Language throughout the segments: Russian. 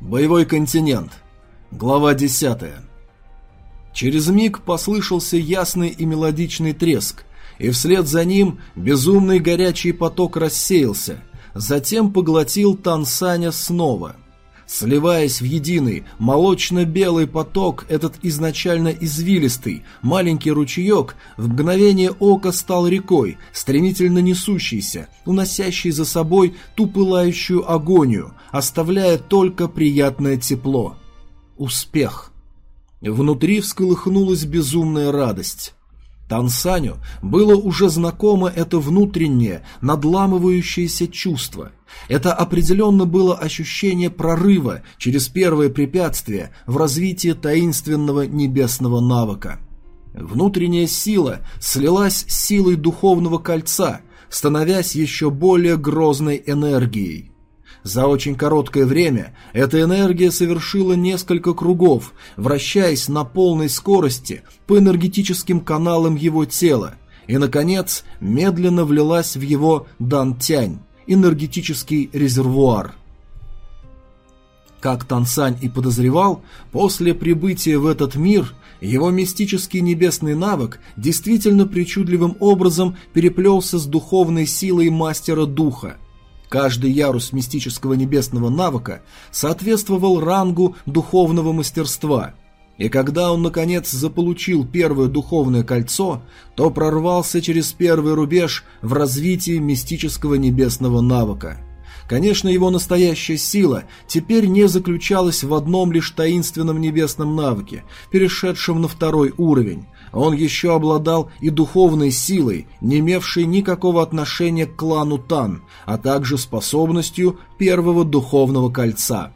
Боевой континент. Глава 10. Через миг послышался ясный и мелодичный треск, и вслед за ним безумный горячий поток рассеялся, затем поглотил Тансаня снова. Сливаясь в единый молочно-белый поток, этот изначально извилистый маленький ручеек в мгновение ока стал рекой, стремительно несущейся, уносящей за собой ту пылающую агонию, оставляя только приятное тепло. Успех. Внутри всколыхнулась безумная радость. Тансаню было уже знакомо это внутреннее, надламывающееся чувство. Это определенно было ощущение прорыва через первое препятствие в развитии таинственного небесного навыка. Внутренняя сила слилась с силой духовного кольца, становясь еще более грозной энергией. За очень короткое время эта энергия совершила несколько кругов, вращаясь на полной скорости по энергетическим каналам его тела, и, наконец, медленно влилась в его дантянь, энергетический резервуар. Как Тансань и подозревал, после прибытия в этот мир его мистический небесный навык действительно причудливым образом переплелся с духовной силой мастера духа – Каждый ярус мистического небесного навыка соответствовал рангу духовного мастерства, и когда он, наконец, заполучил первое духовное кольцо, то прорвался через первый рубеж в развитии мистического небесного навыка. Конечно, его настоящая сила теперь не заключалась в одном лишь таинственном небесном навыке, перешедшем на второй уровень, он еще обладал и духовной силой, не имевшей никакого отношения к клану Тан, а также способностью первого духовного кольца.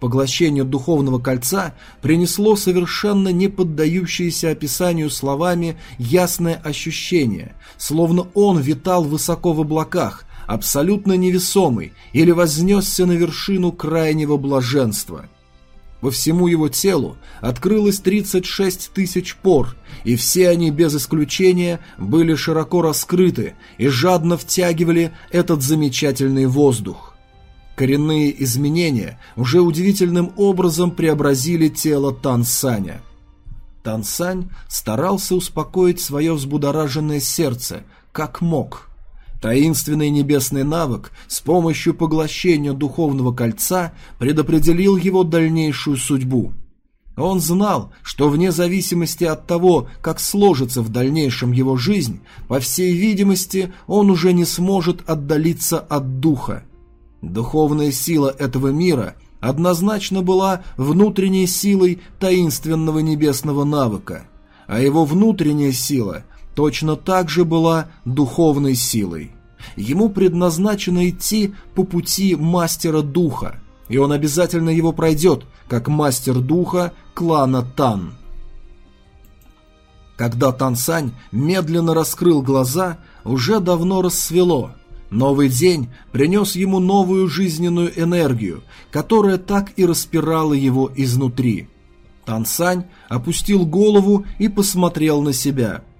Поглощение духовного кольца принесло совершенно не поддающееся описанию словами ясное ощущение, словно он витал высоко в облаках, абсолютно невесомый, или вознесся на вершину крайнего блаженства – по всему его телу открылось 36 тысяч пор, и все они без исключения были широко раскрыты и жадно втягивали этот замечательный воздух. Коренные изменения уже удивительным образом преобразили тело Тансаня. Тансань старался успокоить свое взбудораженное сердце, как мог – Таинственный небесный навык с помощью поглощения духовного кольца предопределил его дальнейшую судьбу. Он знал, что вне зависимости от того, как сложится в дальнейшем его жизнь, по всей видимости, он уже не сможет отдалиться от духа. Духовная сила этого мира однозначно была внутренней силой таинственного небесного навыка, а его внутренняя сила точно так же была духовной силой. Ему предназначено идти по пути мастера духа, и он обязательно его пройдет, как мастер духа клана Тан. Когда Тансань медленно раскрыл глаза, уже давно рассвело. Новый день принес ему новую жизненную энергию, которая так и распирала его изнутри. Тансань опустил голову и посмотрел на себя –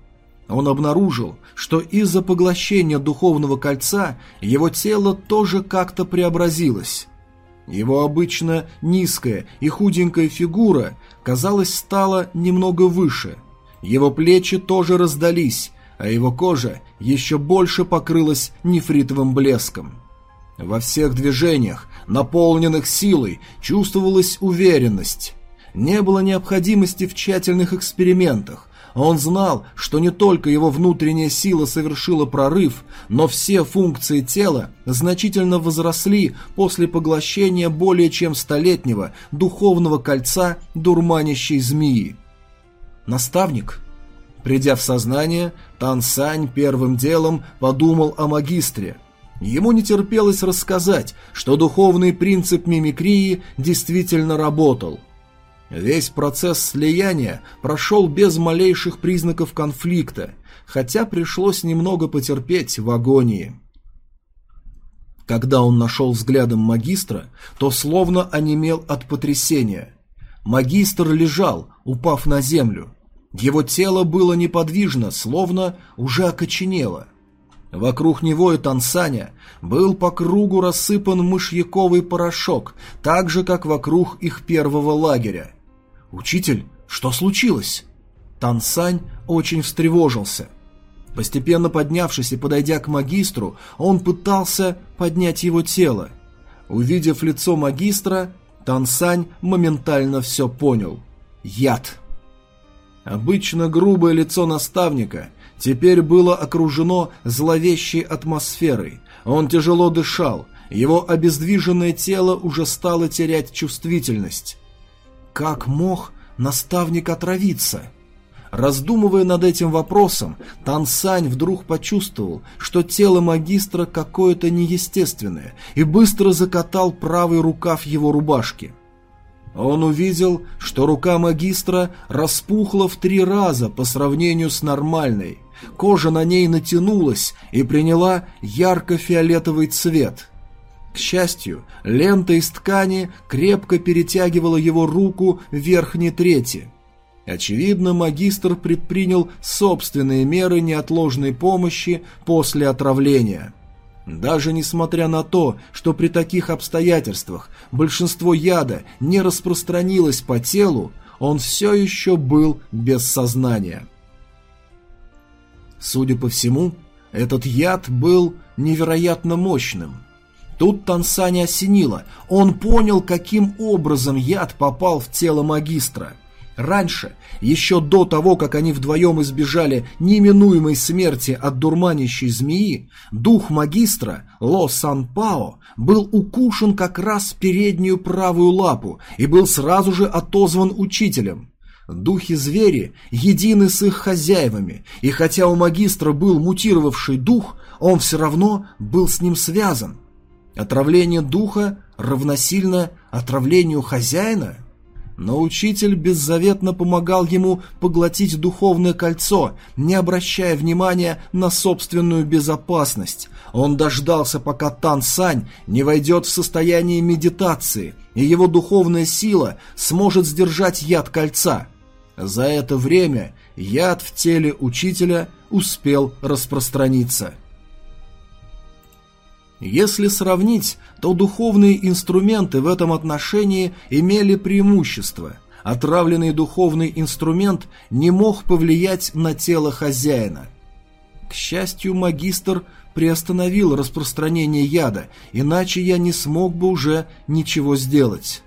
он обнаружил, что из-за поглощения духовного кольца его тело тоже как-то преобразилось. Его обычно низкая и худенькая фигура, казалось, стала немного выше. Его плечи тоже раздались, а его кожа еще больше покрылась нефритовым блеском. Во всех движениях, наполненных силой, чувствовалась уверенность. Не было необходимости в тщательных экспериментах, он знал, что не только его внутренняя сила совершила прорыв, но все функции тела значительно возросли после поглощения более чем столетнего духовного кольца дурманящей змеи. Наставник? Придя в сознание, Тан Сань первым делом подумал о магистре. Ему не терпелось рассказать, что духовный принцип мимикрии действительно работал – Весь процесс слияния прошел без малейших признаков конфликта, хотя пришлось немного потерпеть в агонии. Когда он нашел взглядом магистра, то словно онемел от потрясения. Магистр лежал, упав на землю. Его тело было неподвижно, словно уже окоченело. Вокруг него и Тансаня был по кругу рассыпан мышьяковый порошок, так же, как вокруг их первого лагеря. «Учитель, что случилось?» Тансань очень встревожился. Постепенно поднявшись и подойдя к магистру, он пытался поднять его тело. Увидев лицо магистра, Тансань моментально все понял. Яд. Обычно грубое лицо наставника теперь было окружено зловещей атмосферой. Он тяжело дышал, его обездвиженное тело уже стало терять чувствительность. Как мог наставник отравиться? Раздумывая над этим вопросом, Тансань вдруг почувствовал, что тело магистра какое-то неестественное, и быстро закатал правый рукав его рубашки. Он увидел, что рука магистра распухла в три раза по сравнению с нормальной. Кожа на ней натянулась и приняла ярко-фиолетовый цвет. К счастью, лента из ткани крепко перетягивала его руку верхней трети. Очевидно, магистр предпринял собственные меры неотложной помощи после отравления. Даже несмотря на то, что при таких обстоятельствах большинство яда не распространилось по телу, он все еще был без сознания. Судя по всему, этот яд был невероятно мощным. Тут Тансани осенило, он понял, каким образом яд попал в тело магистра – Раньше, еще до того, как они вдвоем избежали неминуемой смерти от дурманящей змеи, дух магистра Ло Сан Пао был укушен как раз в переднюю правую лапу и был сразу же отозван учителем. Духи-звери едины с их хозяевами, и хотя у магистра был мутировавший дух, он все равно был с ним связан. Отравление духа равносильно отравлению хозяина – но учитель беззаветно помогал ему поглотить духовное кольцо, не обращая внимания на собственную безопасность. Он дождался, пока Тан Сань не войдет в состояние медитации, и его духовная сила сможет сдержать яд кольца. За это время яд в теле учителя успел распространиться. Если сравнить, то духовные инструменты в этом отношении имели преимущество. Отравленный духовный инструмент не мог повлиять на тело хозяина. К счастью, магистр приостановил распространение яда, иначе я не смог бы уже ничего сделать.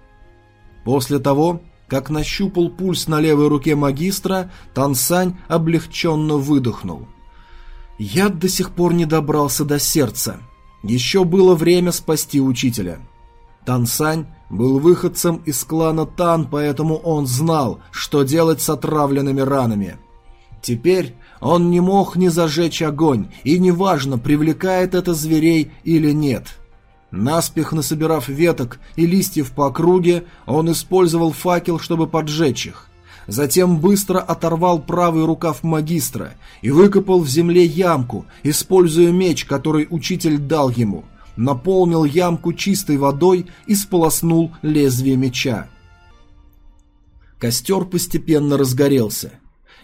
После того, как нащупал пульс на левой руке магистра, Тансань облегченно выдохнул. Яд до сих пор не добрался до сердца. Еще было время спасти учителя. Тансань был выходцем из клана Тан, поэтому он знал, что делать с отравленными ранами. Теперь он не мог не зажечь огонь, и неважно, привлекает это зверей или нет. Наспех насобирав веток и листьев по округе, он использовал факел, чтобы поджечь их затем быстро оторвал правый рукав магистра и выкопал в земле ямку, используя меч, который учитель дал ему, наполнил ямку чистой водой и сполоснул лезвие меча. Костер постепенно разгорелся.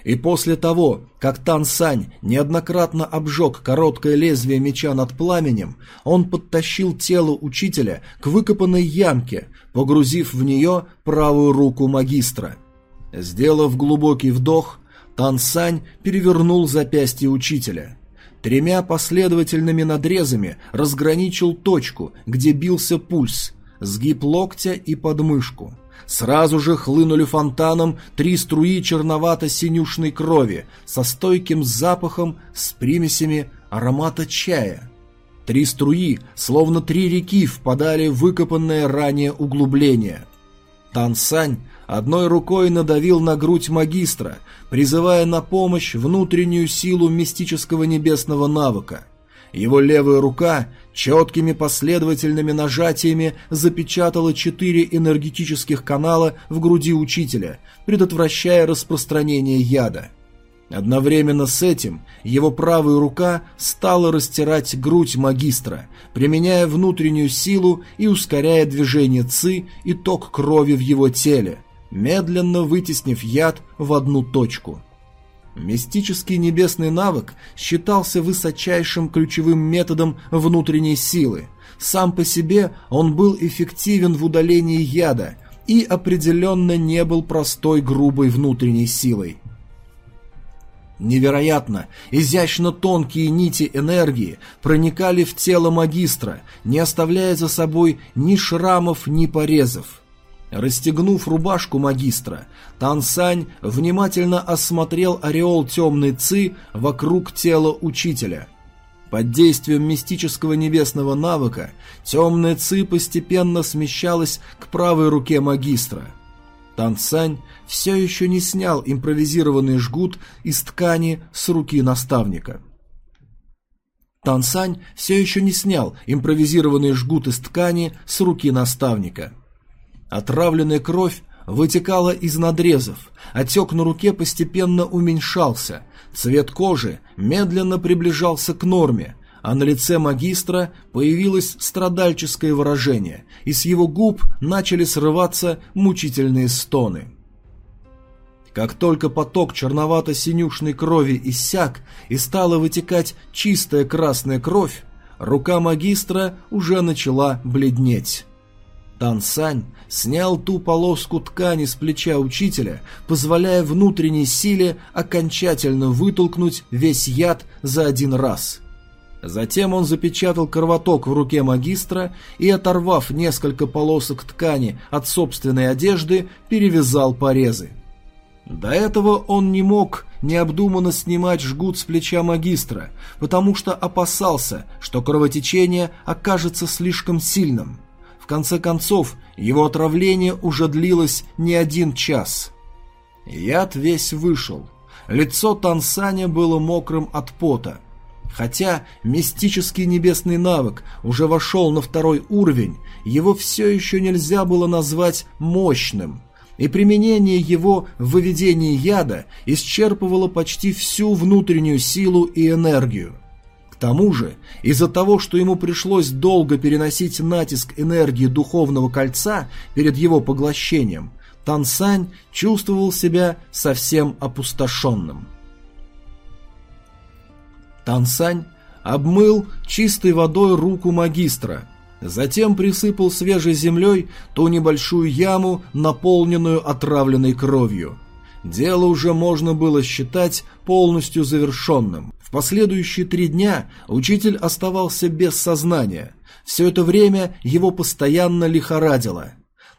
И после того, как Тан Сань неоднократно обжег короткое лезвие меча над пламенем, он подтащил тело учителя к выкопанной ямке, погрузив в нее правую руку магистра. Сделав глубокий вдох, Тансань перевернул запястье учителя. Тремя последовательными надрезами разграничил точку, где бился пульс, сгиб локтя и подмышку. Сразу же хлынули фонтаном три струи черновато-синюшной крови со стойким запахом с примесями аромата чая. Три струи, словно три реки, впадали в выкопанное ранее углубление. Тансань одной рукой надавил на грудь магистра, призывая на помощь внутреннюю силу мистического небесного навыка. Его левая рука четкими последовательными нажатиями запечатала четыре энергетических канала в груди учителя, предотвращая распространение яда. Одновременно с этим его правая рука стала растирать грудь магистра, применяя внутреннюю силу и ускоряя движение ЦИ и ток крови в его теле, медленно вытеснив яд в одну точку. Мистический небесный навык считался высочайшим ключевым методом внутренней силы. Сам по себе он был эффективен в удалении яда и определенно не был простой грубой внутренней силой. Невероятно, изящно тонкие нити энергии проникали в тело магистра, не оставляя за собой ни шрамов, ни порезов. Расстегнув рубашку магистра, Тансань внимательно осмотрел ореол темной ци вокруг тела учителя. Под действием мистического небесного навыка темная ци постепенно смещалась к правой руке магистра. Тансань все еще не снял импровизированный жгут из ткани с руки наставника. Тансань все еще не снял импровизированный жгут из ткани с руки наставника. Отравленная кровь вытекала из надрезов, отек на руке постепенно уменьшался, цвет кожи медленно приближался к норме, а на лице магистра появилось страдальческое выражение, и с его губ начали срываться мучительные стоны. Как только поток черновато-синюшной крови иссяк и стала вытекать чистая красная кровь, рука магистра уже начала бледнеть. Тансань снял ту полоску ткани с плеча учителя, позволяя внутренней силе окончательно вытолкнуть весь яд за один раз. Затем он запечатал кровоток в руке магистра и, оторвав несколько полосок ткани от собственной одежды, перевязал порезы. До этого он не мог необдуманно снимать жгут с плеча магистра, потому что опасался, что кровотечение окажется слишком сильным. В конце концов, его отравление уже длилось не один час. Яд весь вышел. Лицо Тансаня было мокрым от пота. Хотя мистический небесный навык уже вошел на второй уровень, его все еще нельзя было назвать мощным, и применение его в выведении яда исчерпывало почти всю внутреннюю силу и энергию тому же, из-за того, что ему пришлось долго переносить натиск энергии Духовного Кольца перед его поглощением, Тансань чувствовал себя совсем опустошенным. Тансань обмыл чистой водой руку магистра, затем присыпал свежей землей ту небольшую яму, наполненную отравленной кровью. Дело уже можно было считать полностью завершенным последующие три дня учитель оставался без сознания. Все это время его постоянно лихорадило.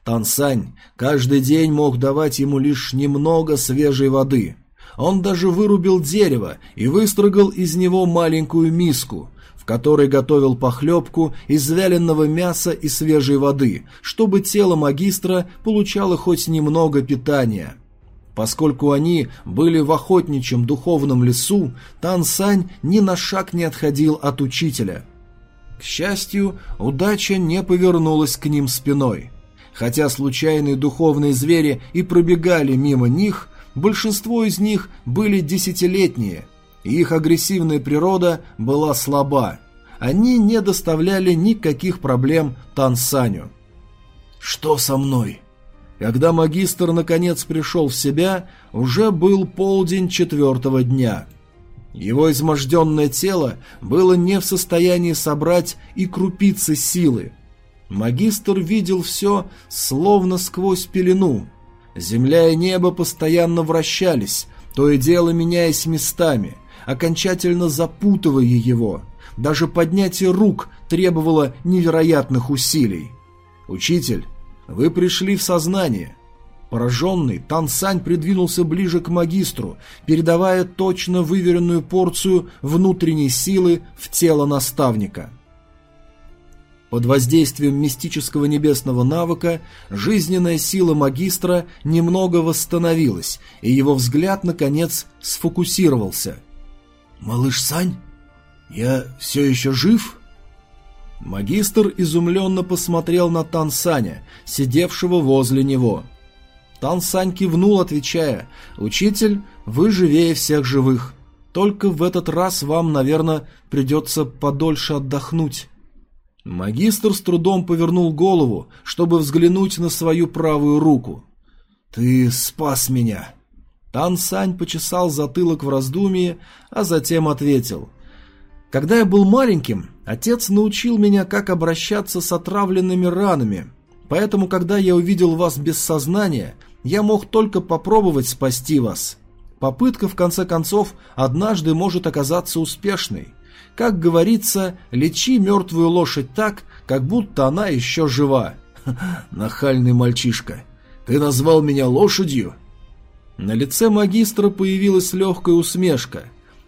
Тансань каждый день мог давать ему лишь немного свежей воды. Он даже вырубил дерево и выстрогал из него маленькую миску, в которой готовил похлебку из вяленого мяса и свежей воды, чтобы тело магистра получало хоть немного питания. Поскольку они были в охотничьем духовном лесу, Тан Сань ни на шаг не отходил от учителя. К счастью, удача не повернулась к ним спиной. Хотя случайные духовные звери и пробегали мимо них, большинство из них были десятилетние, и их агрессивная природа была слаба. Они не доставляли никаких проблем Тан Саню. «Что со мной?» Когда магистр наконец пришел в себя, уже был полдень четвертого дня. Его изможденное тело было не в состоянии собрать и крупицы силы. Магистр видел все словно сквозь пелену. Земля и небо постоянно вращались, то и дело меняясь местами, окончательно запутывая его. Даже поднятие рук требовало невероятных усилий. Учитель вы пришли в сознание. Пораженный, Тансань придвинулся ближе к магистру, передавая точно выверенную порцию внутренней силы в тело наставника. Под воздействием мистического небесного навыка жизненная сила магистра немного восстановилась, и его взгляд, наконец, сфокусировался. «Малыш Сань, я все еще жив?» Магистр изумленно посмотрел на Тансаня, сидевшего возле него. Тансань кивнул, отвечая, «Учитель, вы живее всех живых. Только в этот раз вам, наверное, придется подольше отдохнуть». Магистр с трудом повернул голову, чтобы взглянуть на свою правую руку. «Ты спас меня!» Тан Сань почесал затылок в раздумье, а затем ответил. «Когда я был маленьким, отец научил меня, как обращаться с отравленными ранами, поэтому, когда я увидел вас без сознания, я мог только попробовать спасти вас. Попытка, в конце концов, однажды может оказаться успешной. Как говорится, лечи мертвую лошадь так, как будто она еще жива. Нахальный мальчишка. Ты назвал меня лошадью? На лице магистра появилась легкая усмешка.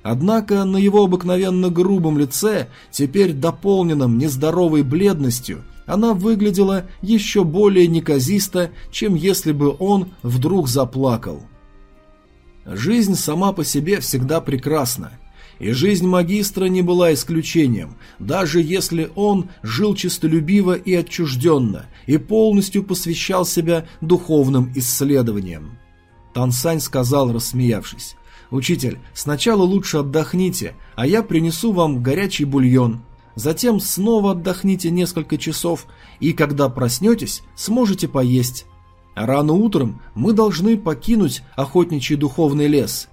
Однако на его обыкновенно грубом лице, теперь дополненном нездоровой бледностью, она выглядела еще более неказисто, чем если бы он вдруг заплакал. Жизнь сама по себе всегда прекрасна, и жизнь магистра не была исключением, даже если он жил честолюбиво и отчужденно, и полностью посвящал себя духовным исследованиям. Тансань сказал, рассмеявшись. «Учитель, сначала лучше отдохните, а я принесу вам горячий бульон. Затем снова отдохните несколько часов, и когда проснетесь, сможете поесть. Рано утром мы должны покинуть охотничий духовный лес.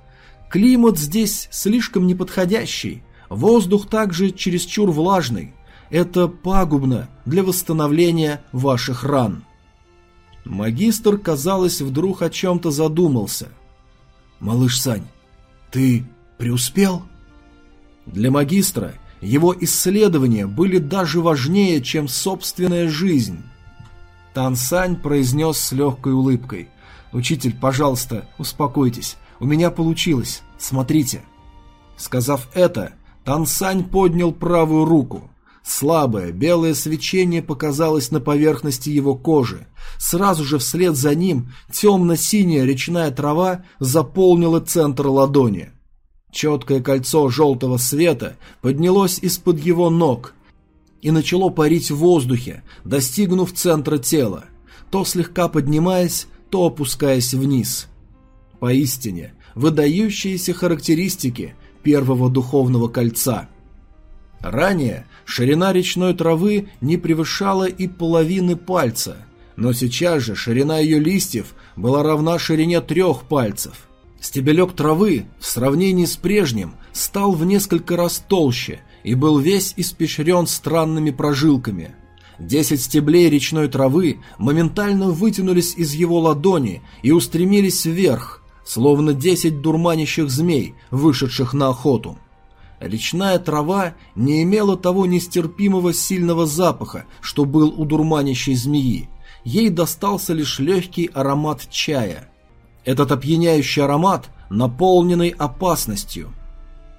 Климат здесь слишком неподходящий, воздух также чересчур влажный. Это пагубно для восстановления ваших ран». Магистр, казалось, вдруг о чем-то задумался. «Малыш Сань, ты преуспел?» Для магистра его исследования были даже важнее, чем собственная жизнь. Тан Сань произнес с легкой улыбкой. «Учитель, пожалуйста, успокойтесь. У меня получилось. Смотрите». Сказав это, Тан Сань поднял правую руку. Слабое белое свечение показалось на поверхности его кожи. Сразу же вслед за ним темно-синяя речная трава заполнила центр ладони. Четкое кольцо желтого света поднялось из-под его ног и начало парить в воздухе, достигнув центра тела, то слегка поднимаясь, то опускаясь вниз. Поистине, выдающиеся характеристики первого духовного кольца – Ранее ширина речной травы не превышала и половины пальца, но сейчас же ширина ее листьев была равна ширине трех пальцев. Стебелек травы в сравнении с прежним стал в несколько раз толще и был весь испещрен странными прожилками. Десять стеблей речной травы моментально вытянулись из его ладони и устремились вверх, словно десять дурманящих змей, вышедших на охоту. Речная трава не имела того нестерпимого сильного запаха, что был у дурманящей змеи. Ей достался лишь легкий аромат чая. Этот опьяняющий аромат, наполненный опасностью.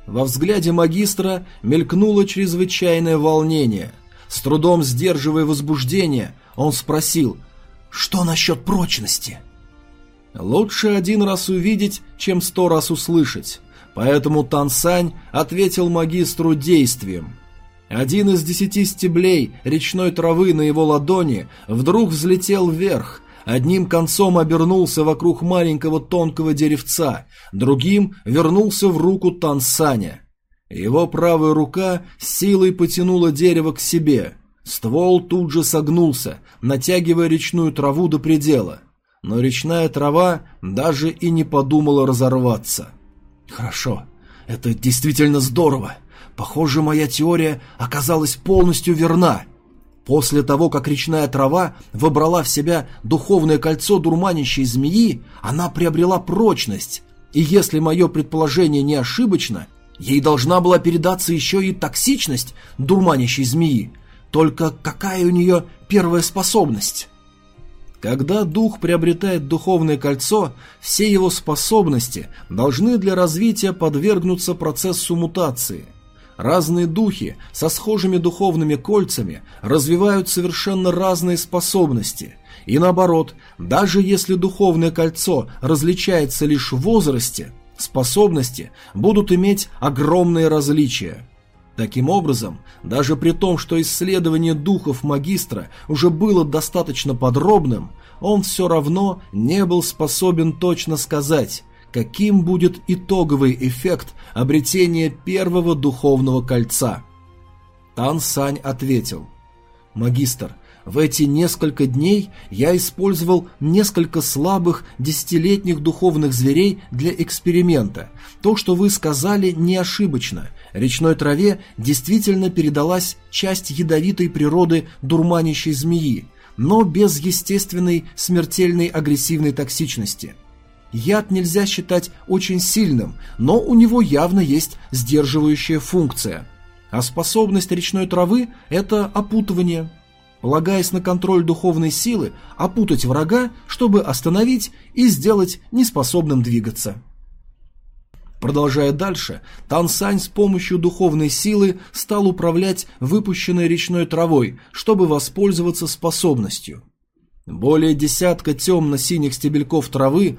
Во взгляде магистра мелькнуло чрезвычайное волнение. С трудом сдерживая возбуждение, он спросил «Что насчет прочности?» Лучше один раз увидеть, чем сто раз услышать. Поэтому Тансань ответил магистру действием. Один из десяти стеблей речной травы на его ладони вдруг взлетел вверх, одним концом обернулся вокруг маленького тонкого деревца, другим вернулся в руку Тансаня. Его правая рука силой потянула дерево к себе. Ствол тут же согнулся, натягивая речную траву до предела. Но речная трава даже и не подумала разорваться. Хорошо. Это действительно здорово. Похоже, моя теория оказалась полностью верна. После того, как речная трава вобрала в себя духовное кольцо дурманящей змеи, она приобрела прочность. И если мое предположение не ошибочно, ей должна была передаться еще и токсичность дурманящей змеи. Только какая у нее первая способность? Когда дух приобретает духовное кольцо, все его способности должны для развития подвергнуться процессу мутации. Разные духи со схожими духовными кольцами развивают совершенно разные способности. И наоборот, даже если духовное кольцо различается лишь в возрасте, способности будут иметь огромные различия. Таким образом, даже при том, что исследование духов магистра уже было достаточно подробным, он все равно не был способен точно сказать, каким будет итоговый эффект обретения первого духовного кольца. Тан Сань ответил, «Магистр, В эти несколько дней я использовал несколько слабых десятилетних духовных зверей для эксперимента. То, что вы сказали, не ошибочно. Речной траве действительно передалась часть ядовитой природы дурманящей змеи, но без естественной смертельной агрессивной токсичности. Яд нельзя считать очень сильным, но у него явно есть сдерживающая функция. А способность речной травы – это опутывание – полагаясь на контроль духовной силы, опутать врага, чтобы остановить и сделать неспособным двигаться. Продолжая дальше, Тансань с помощью духовной силы стал управлять выпущенной речной травой, чтобы воспользоваться способностью. Более десятка темно-синих стебельков травы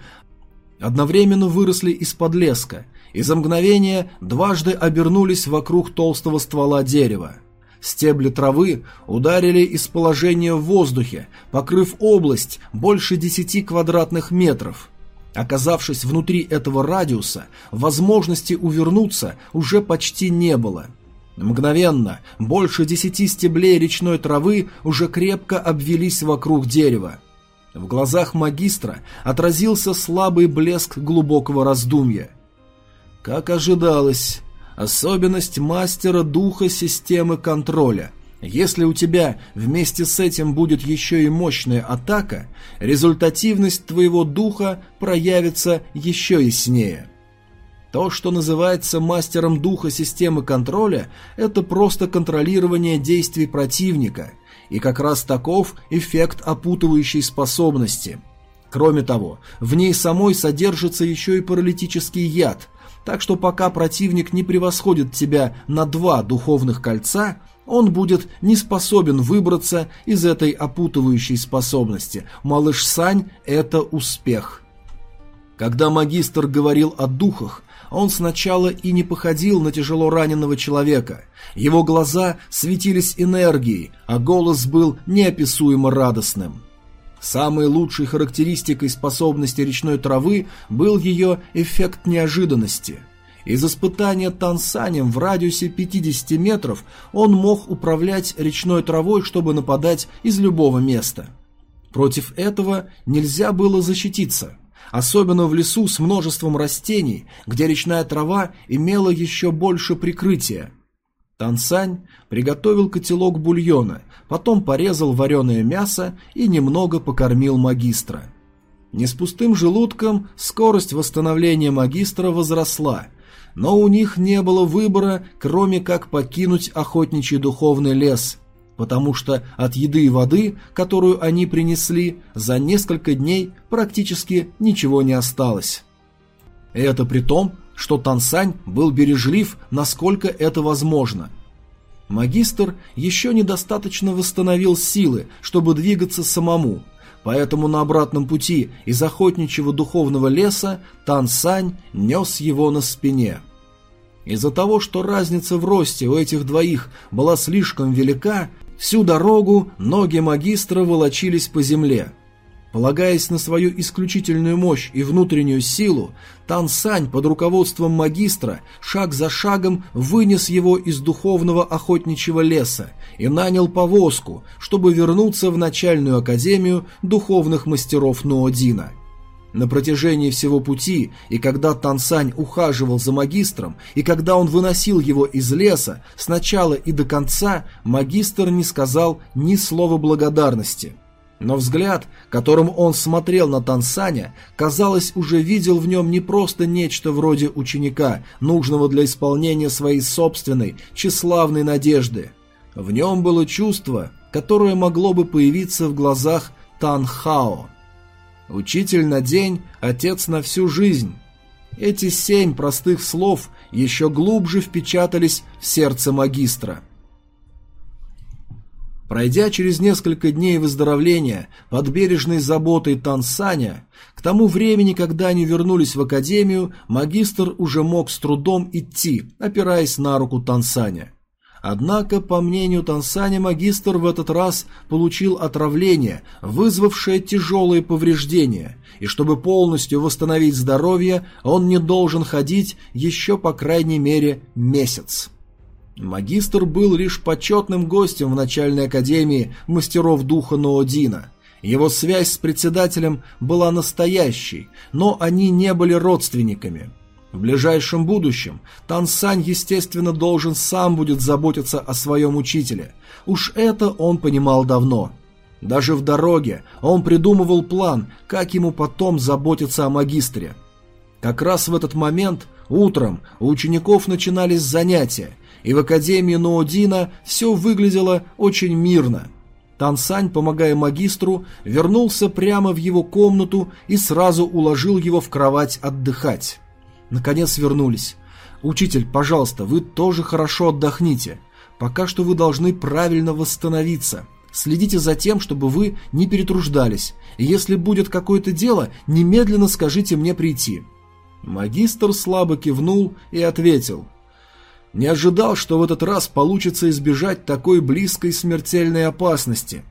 одновременно выросли из-под леска и за мгновение дважды обернулись вокруг толстого ствола дерева. Стебли травы ударили из положения в воздухе, покрыв область больше 10 квадратных метров. Оказавшись внутри этого радиуса, возможности увернуться уже почти не было. Мгновенно больше десяти стеблей речной травы уже крепко обвелись вокруг дерева. В глазах магистра отразился слабый блеск глубокого раздумья. Как ожидалось, Особенность мастера духа системы контроля. Если у тебя вместе с этим будет еще и мощная атака, результативность твоего духа проявится еще яснее. То, что называется мастером духа системы контроля, это просто контролирование действий противника, и как раз таков эффект опутывающей способности. Кроме того, в ней самой содержится еще и паралитический яд – так что пока противник не превосходит тебя на два духовных кольца, он будет не способен выбраться из этой опутывающей способности. Малыш Сань – это успех. Когда магистр говорил о духах, он сначала и не походил на тяжело раненого человека. Его глаза светились энергией, а голос был неописуемо радостным. Самой лучшей характеристикой способности речной травы был ее эффект неожиданности. Из испытания Тансанем в радиусе 50 метров он мог управлять речной травой, чтобы нападать из любого места. Против этого нельзя было защититься, особенно в лесу с множеством растений, где речная трава имела еще больше прикрытия. Тансань приготовил котелок бульона, потом порезал вареное мясо и немного покормил магистра. Не с пустым желудком скорость восстановления магистра возросла, но у них не было выбора, кроме как покинуть охотничий духовный лес, потому что от еды и воды, которую они принесли, за несколько дней практически ничего не осталось. Это при том, что Тансань был бережлив, насколько это возможно. Магистр еще недостаточно восстановил силы, чтобы двигаться самому, поэтому на обратном пути из охотничьего духовного леса Тансань нес его на спине. Из-за того, что разница в росте у этих двоих была слишком велика, всю дорогу ноги магистра волочились по земле – Полагаясь на свою исключительную мощь и внутреннюю силу, Тан Сань под руководством магистра шаг за шагом вынес его из духовного охотничьего леса и нанял повозку, чтобы вернуться в начальную академию духовных мастеров Ноодина. На протяжении всего пути, и когда Тансань ухаживал за магистром, и когда он выносил его из леса, сначала и до конца, магистр не сказал ни слова благодарности – но взгляд, которым он смотрел на Тансаня, казалось, уже видел в нем не просто нечто вроде ученика, нужного для исполнения своей собственной, тщеславной надежды. В нем было чувство, которое могло бы появиться в глазах Танхао. «Учитель на день, отец на всю жизнь». Эти семь простых слов еще глубже впечатались в сердце магистра. Пройдя через несколько дней выздоровления под бережной заботой Тансаня, к тому времени, когда они вернулись в академию, магистр уже мог с трудом идти, опираясь на руку Тансаня. Однако, по мнению Тансаня, магистр в этот раз получил отравление, вызвавшее тяжелые повреждения, и чтобы полностью восстановить здоровье, он не должен ходить еще по крайней мере месяц. Магистр был лишь почетным гостем в начальной академии мастеров духа Ноодина. Его связь с председателем была настоящей, но они не были родственниками. В ближайшем будущем Тансань, естественно, должен сам будет заботиться о своем учителе. Уж это он понимал давно. Даже в дороге он придумывал план, как ему потом заботиться о магистре. Как раз в этот момент, утром, у учеников начинались занятия, и в Академии Ноодина все выглядело очень мирно. Тансань, помогая магистру, вернулся прямо в его комнату и сразу уложил его в кровать отдыхать. Наконец вернулись. «Учитель, пожалуйста, вы тоже хорошо отдохните. Пока что вы должны правильно восстановиться. Следите за тем, чтобы вы не перетруждались. И если будет какое-то дело, немедленно скажите мне прийти». Магистр слабо кивнул и ответил – не ожидал, что в этот раз получится избежать такой близкой смертельной опасности.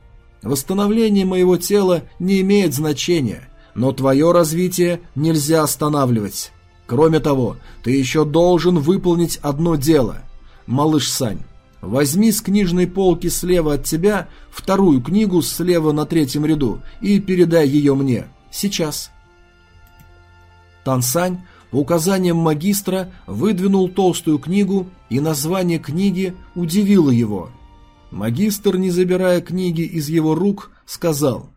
Восстановление моего тела не имеет значения, но твое развитие нельзя останавливать. Кроме того, ты еще должен выполнить одно дело. Малыш Сань, возьми с книжной полки слева от тебя вторую книгу слева на третьем ряду и передай ее мне. Сейчас. Тансань по указаниям магистра выдвинул толстую книгу, и название книги удивило его. Магистр, не забирая книги из его рук, сказал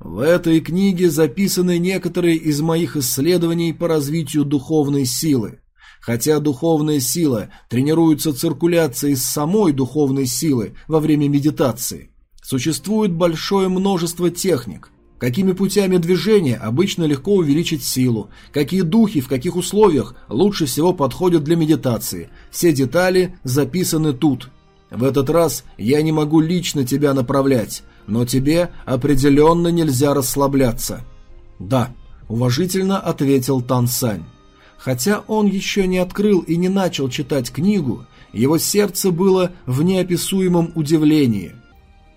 «В этой книге записаны некоторые из моих исследований по развитию духовной силы. Хотя духовная сила тренируется циркуляцией самой духовной силы во время медитации, существует большое множество техник, какими путями движения обычно легко увеличить силу, какие духи в каких условиях лучше всего подходят для медитации. Все детали записаны тут. В этот раз я не могу лично тебя направлять, но тебе определенно нельзя расслабляться. Да, уважительно ответил Тансань. Хотя он еще не открыл и не начал читать книгу, его сердце было в неописуемом удивлении.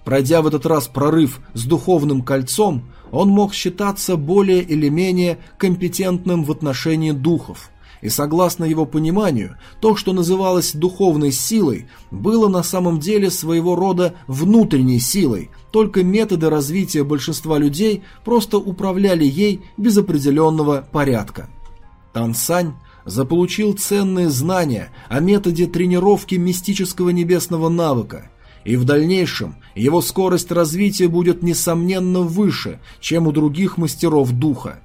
Пройдя в этот раз прорыв с духовным кольцом, он мог считаться более или менее компетентным в отношении духов. И согласно его пониманию, то, что называлось духовной силой, было на самом деле своего рода внутренней силой, только методы развития большинства людей просто управляли ей без определенного порядка. Тансань заполучил ценные знания о методе тренировки мистического небесного навыка – и в дальнейшем его скорость развития будет несомненно выше, чем у других мастеров духа.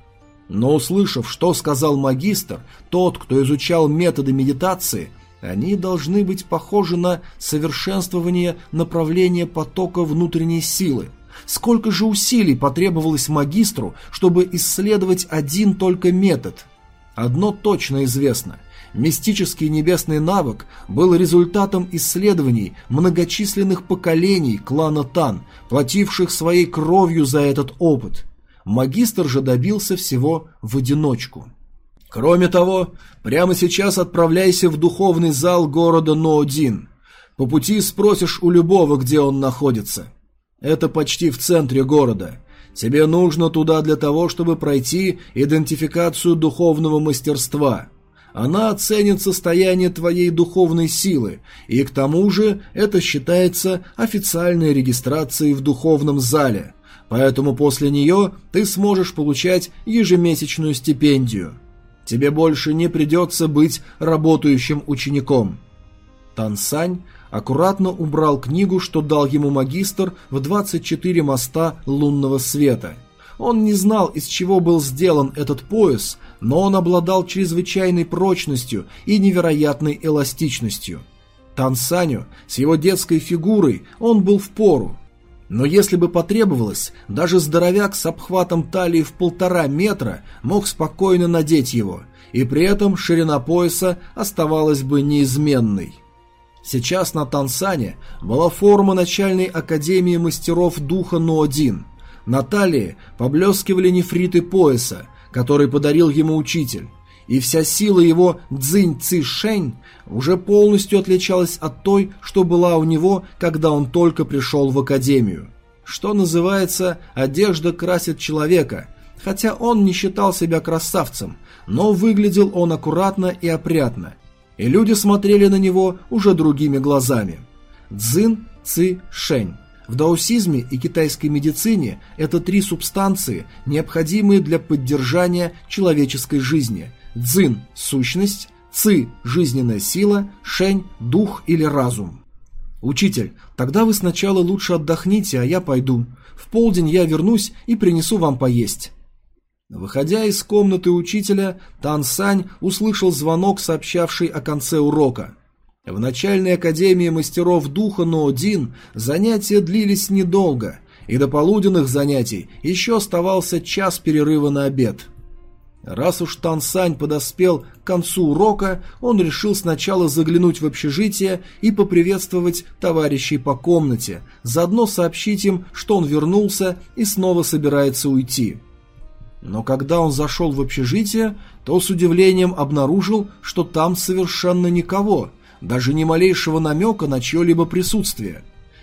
Но услышав, что сказал магистр, тот, кто изучал методы медитации, они должны быть похожи на совершенствование направления потока внутренней силы. Сколько же усилий потребовалось магистру, чтобы исследовать один только метод? Одно точно известно – Мистический небесный навык был результатом исследований многочисленных поколений клана Тан, плативших своей кровью за этот опыт. Магистр же добился всего в одиночку. Кроме того, прямо сейчас отправляйся в духовный зал города Ноодин. По пути спросишь у любого, где он находится. Это почти в центре города. Тебе нужно туда для того, чтобы пройти идентификацию духовного мастерства – она оценит состояние твоей духовной силы, и к тому же это считается официальной регистрацией в духовном зале, поэтому после нее ты сможешь получать ежемесячную стипендию. Тебе больше не придется быть работающим учеником. Тансань аккуратно убрал книгу, что дал ему магистр в 24 моста лунного света. Он не знал, из чего был сделан этот пояс, но он обладал чрезвычайной прочностью и невероятной эластичностью. Тансаню с его детской фигурой он был в пору. Но если бы потребовалось, даже здоровяк с обхватом талии в полтора метра мог спокойно надеть его, и при этом ширина пояса оставалась бы неизменной. Сейчас на Тансане была форма начальной академии мастеров духа Ноодин. На талии поблескивали нефриты пояса, который подарил ему учитель, и вся сила его Цзинь Ци Шэнь уже полностью отличалась от той, что была у него, когда он только пришел в академию. Что называется, одежда красит человека, хотя он не считал себя красавцем, но выглядел он аккуратно и опрятно. и люди смотрели на него уже другими глазами. Цзин, Ци, Шень. В даосизме и китайской медицине это три субстанции, необходимые для поддержания человеческой жизни. Цзин – сущность, Ци – жизненная сила, Шень – дух или разум. «Учитель, тогда вы сначала лучше отдохните, а я пойду. В полдень я вернусь и принесу вам поесть». Выходя из комнаты учителя, Тан Сань услышал звонок, сообщавший о конце урока. В начальной академии мастеров духа Ноодин занятия длились недолго, и до полуденных занятий еще оставался час перерыва на обед. Раз уж Тан Сань подоспел к концу урока, он решил сначала заглянуть в общежитие и поприветствовать товарищей по комнате, заодно сообщить им, что он вернулся и снова собирается уйти. Но когда он зашел в общежитие, то с удивлением обнаружил, что там совершенно никого, даже ни малейшего намека на чье-либо присутствие.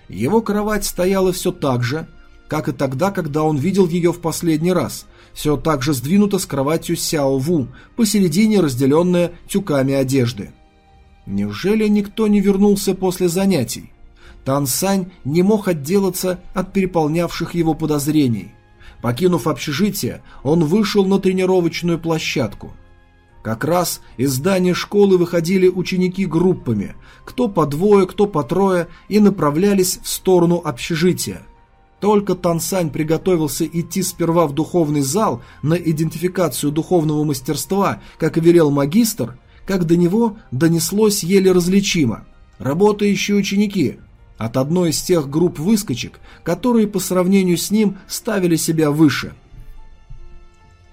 Его кровать стояла все так же, как и тогда, когда он видел ее в последний раз, все так же сдвинута с кроватью Сяо Ву, посередине разделенная тюками одежды. Неужели никто не вернулся после занятий? Тан Сань не мог отделаться от переполнявших его подозрений. Покинув общежитие, он вышел на тренировочную площадку. Как раз из здания школы выходили ученики группами, кто по двое, кто по трое, и направлялись в сторону общежития. Только Тансань приготовился идти сперва в духовный зал на идентификацию духовного мастерства, как и велел магистр, как до него донеслось еле различимо. Работающие ученики, от одной из тех групп выскочек, которые по сравнению с ним ставили себя выше.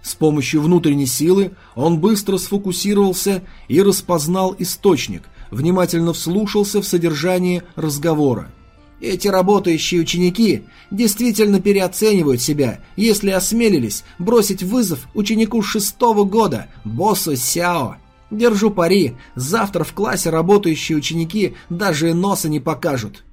С помощью внутренней силы он быстро сфокусировался и распознал источник, внимательно вслушался в содержание разговора. Эти работающие ученики действительно переоценивают себя, если осмелились бросить вызов ученику шестого года, боссу Сяо. Держу пари, завтра в классе работающие ученики даже носа не покажут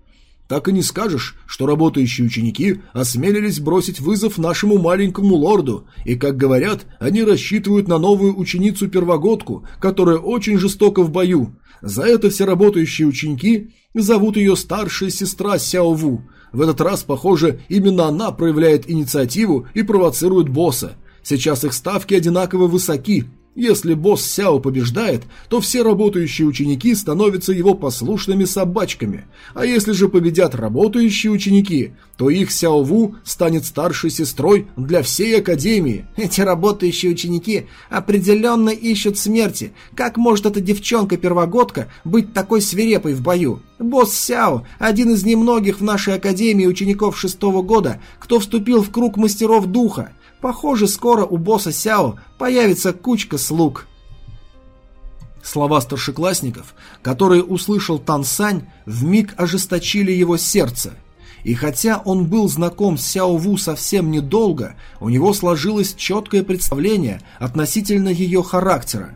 так и не скажешь, что работающие ученики осмелились бросить вызов нашему маленькому лорду, и, как говорят, они рассчитывают на новую ученицу-первогодку, которая очень жестока в бою. За это все работающие ученики зовут ее старшая сестра Сяову. В этот раз, похоже, именно она проявляет инициативу и провоцирует босса. Сейчас их ставки одинаково высоки, если босс Сяо побеждает, то все работающие ученики становятся его послушными собачками, а если же победят работающие ученики, то их Сяо Ву станет старшей сестрой для всей Академии. Эти работающие ученики определенно ищут смерти. Как может эта девчонка-первогодка быть такой свирепой в бою? Босс Сяо – один из немногих в нашей Академии учеников шестого года, кто вступил в круг мастеров духа. Похоже, скоро у босса Сяо появится кучка слуг. Слова старшеклассников, которые услышал Тан Сань, вмиг ожесточили его сердце. И хотя он был знаком с Сяо Ву совсем недолго, у него сложилось четкое представление относительно ее характера.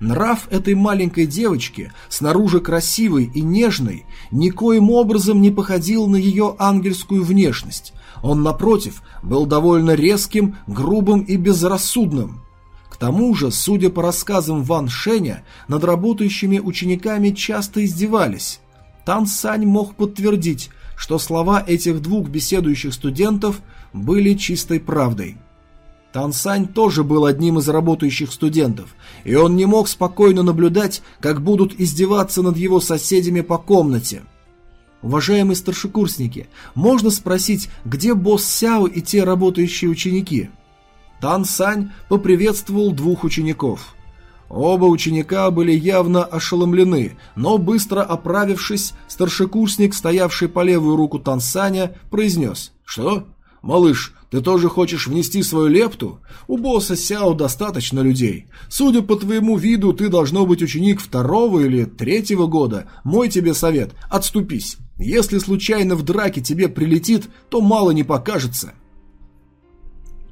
Нрав этой маленькой девочки, снаружи красивой и нежной, никоим образом не походил на ее ангельскую внешность, он, напротив, был довольно резким, грубым и безрассудным. К тому же, судя по рассказам Ван Шеня, над работающими учениками часто издевались. Тан Сань мог подтвердить, что слова этих двух беседующих студентов были чистой правдой. Тан Сань тоже был одним из работающих студентов, и он не мог спокойно наблюдать, как будут издеваться над его соседями по комнате – Уважаемые старшекурсники, можно спросить, где босс Сяо и те работающие ученики? Тан Сань поприветствовал двух учеников. Оба ученика были явно ошеломлены, но быстро оправившись, старшекурсник, стоявший по левую руку Тан Саня, произнес «Что? Малыш, ты тоже хочешь внести свою лепту? У босса Сяо достаточно людей. Судя по твоему виду, ты должно быть ученик второго или третьего года. Мой тебе совет – отступись». Если случайно в драке тебе прилетит, то мало не покажется.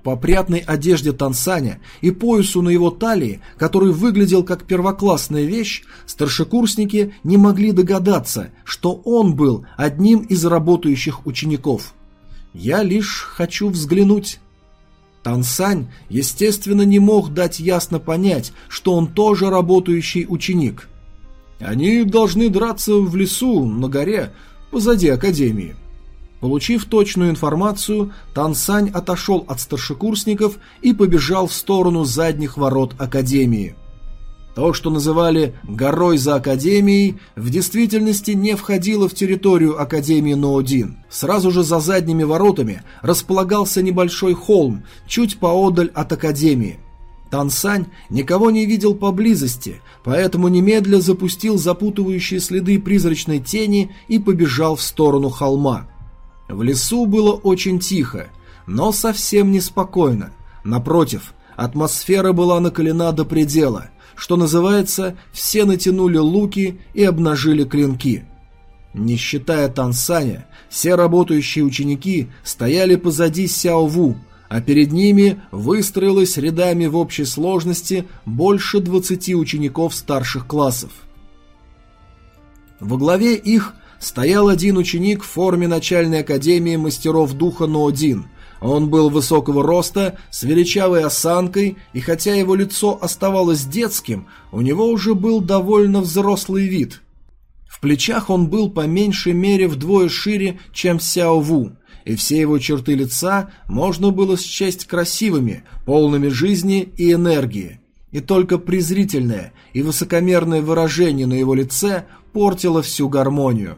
По опрятной одежде Тансаня и поясу на его талии, который выглядел как первоклассная вещь, старшекурсники не могли догадаться, что он был одним из работающих учеников. «Я лишь хочу взглянуть». Тансань, естественно, не мог дать ясно понять, что он тоже работающий ученик – Они должны драться в лесу, на горе, позади Академии. Получив точную информацию, Тансань отошел от старшекурсников и побежал в сторону задних ворот Академии. То, что называли «горой за Академией», в действительности не входило в территорию Академии Ноодин. Сразу же за задними воротами располагался небольшой холм, чуть поодаль от Академии. Тансань никого не видел поблизости, поэтому немедля запустил запутывающие следы призрачной тени и побежал в сторону холма. В лесу было очень тихо, но совсем неспокойно. Напротив, атмосфера была накалена до предела. Что называется, все натянули луки и обнажили клинки. Не считая Тансаня, все работающие ученики стояли позади Сяо Ву, а перед ними выстроилось рядами в общей сложности больше 20 учеников старших классов. Во главе их стоял один ученик в форме начальной академии мастеров духа Ноодин. Он был высокого роста, с величавой осанкой, и хотя его лицо оставалось детским, у него уже был довольно взрослый вид. В плечах он был по меньшей мере вдвое шире, чем Сяо Ву, и все его черты лица можно было счесть красивыми, полными жизни и энергии. И только презрительное и высокомерное выражение на его лице портило всю гармонию.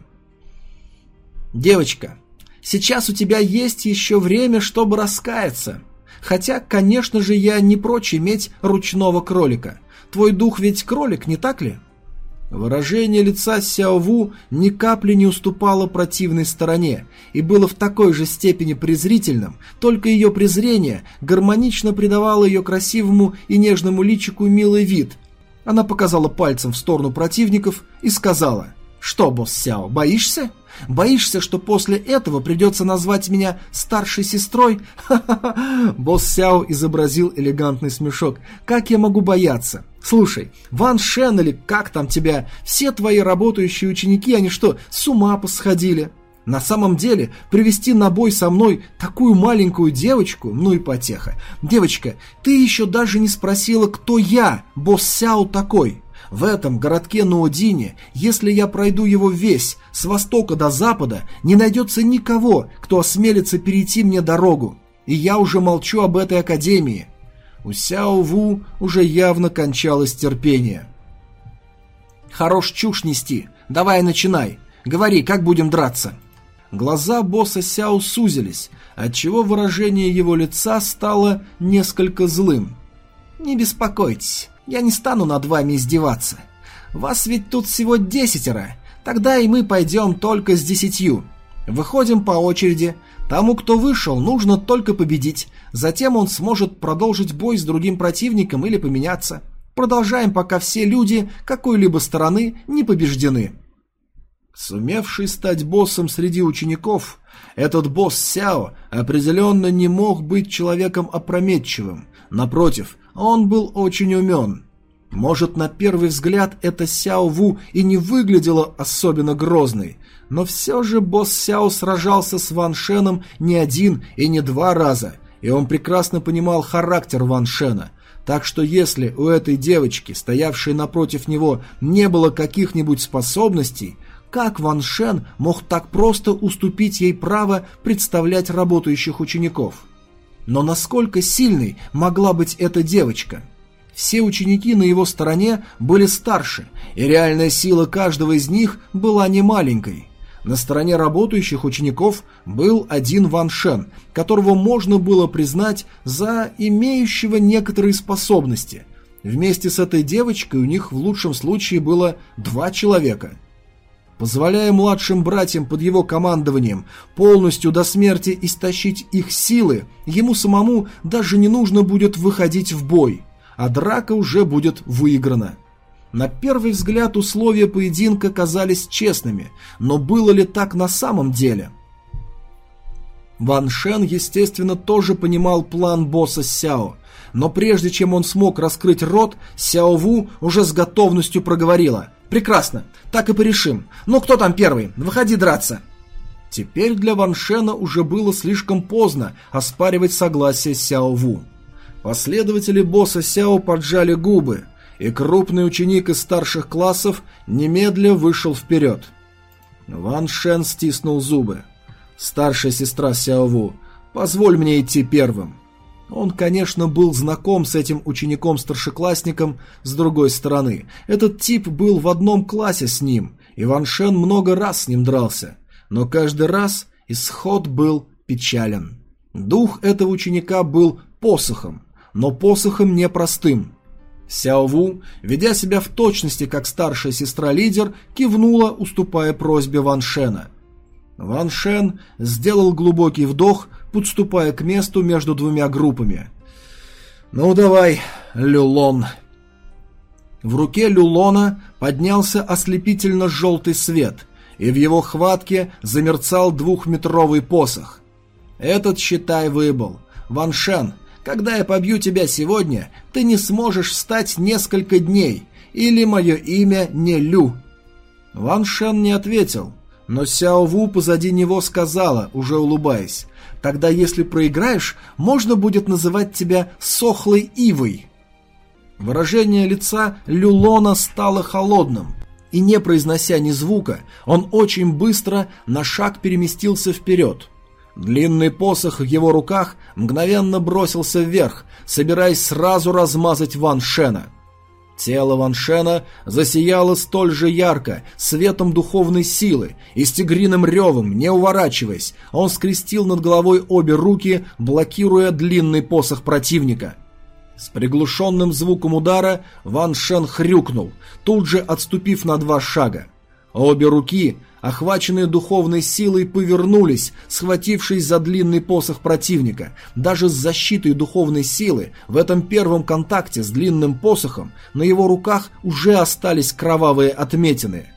«Девочка, сейчас у тебя есть еще время, чтобы раскаяться. Хотя, конечно же, я не прочь иметь ручного кролика. Твой дух ведь кролик, не так ли?» Выражение лица Сяову ни капли не уступало противной стороне и было в такой же степени презрительным, только ее презрение гармонично придавало ее красивому и нежному личику милый вид. Она показала пальцем в сторону противников и сказала «Что, босс Сяо, боишься? Боишься, что после этого придется назвать меня старшей сестрой? Ха-ха-ха!» Босс Сяо изобразил элегантный смешок. «Как я могу бояться? Слушай, Ван Шен или как там тебя, все твои работающие ученики, они что, с ума посходили?» На самом деле, привести на бой со мной такую маленькую девочку, ну и потеха. Девочка, ты еще даже не спросила, кто я, босс Сяо такой. В этом городке Ноодине, если я пройду его весь, с востока до запада, не найдется никого, кто осмелится перейти мне дорогу. И я уже молчу об этой академии. У Сяо Ву уже явно кончалось терпение. «Хорош чушь нести. Давай начинай. Говори, как будем драться?» Глаза босса Сяо сузились, отчего выражение его лица стало несколько злым. «Не беспокойтесь, я не стану над вами издеваться. Вас ведь тут всего десятеро, тогда и мы пойдем только с десятью. Выходим по очереди. Тому, кто вышел, нужно только победить. Затем он сможет продолжить бой с другим противником или поменяться. Продолжаем, пока все люди какой-либо стороны не побеждены. Сумевший стать боссом среди учеников, этот босс Сяо определенно не мог быть человеком опрометчивым. Напротив, он был очень умен. Может, на первый взгляд эта Сяо Ву и не выглядела особенно грозной, но все же босс Сяо сражался с Ван Шеном не один и не два раза, и он прекрасно понимал характер Ван Шена. Так что если у этой девочки, стоявшей напротив него, не было каких-нибудь способностей, как Ван Шен мог так просто уступить ей право представлять работающих учеников? Но насколько сильной могла быть эта девочка? Все ученики на его стороне были старше, и реальная сила каждого из них была немаленькой. На стороне работающих учеников был один Ван Шен, которого можно было признать за имеющего некоторые способности. Вместе с этой девочкой у них в лучшем случае было два человека – позволяя младшим братьям под его командованием полностью до смерти истощить их силы, ему самому даже не нужно будет выходить в бой, а драка уже будет выиграна. На первый взгляд условия поединка казались честными, но было ли так на самом деле? Ван Шен, естественно, тоже понимал план босса Сяо, но прежде чем он смог раскрыть рот, Сяо Ву уже с готовностью проговорила – Прекрасно, так и порешим. Ну кто там первый? Выходи драться. Теперь для Ван Шена уже было слишком поздно оспаривать согласие Сяо Ву. Последователи босса Сяо поджали губы, и крупный ученик из старших классов немедля вышел вперед. Ван Шен стиснул зубы. «Старшая сестра Сяову, позволь мне идти первым». Он, конечно, был знаком с этим учеником-старшеклассником с другой стороны. Этот тип был в одном классе с ним, и Ван Шен много раз с ним дрался. Но каждый раз исход был печален. Дух этого ученика был посохом, но посохом непростым. Сяо Ву, ведя себя в точности как старшая сестра-лидер, кивнула, уступая просьбе Ван Шена. Ван Шен сделал глубокий вдох, подступая к месту между двумя группами. «Ну давай, Люлон!» В руке Люлона поднялся ослепительно-желтый свет, и в его хватке замерцал двухметровый посох. Этот, считай, выбыл. Ван Шен, когда я побью тебя сегодня, ты не сможешь встать несколько дней, или мое имя не Лю». Ван Шен не ответил, но Сяо Ву позади него сказала, уже улыбаясь, «Тогда если проиграешь, можно будет называть тебя сохлой ивой». Выражение лица Люлона стало холодным, и не произнося ни звука, он очень быстро на шаг переместился вперед. Длинный посох в его руках мгновенно бросился вверх, собираясь сразу размазать Ван Шена. Тело Ван Шена засияло столь же ярко, светом духовной силы, и с тигриным ревом, не уворачиваясь, он скрестил над головой обе руки, блокируя длинный посох противника – с приглушенным звуком удара Ван Шен хрюкнул, тут же отступив на два шага. Обе руки, охваченные духовной силой, повернулись, схватившись за длинный посох противника. Даже с защитой духовной силы в этом первом контакте с длинным посохом на его руках уже остались кровавые отметины.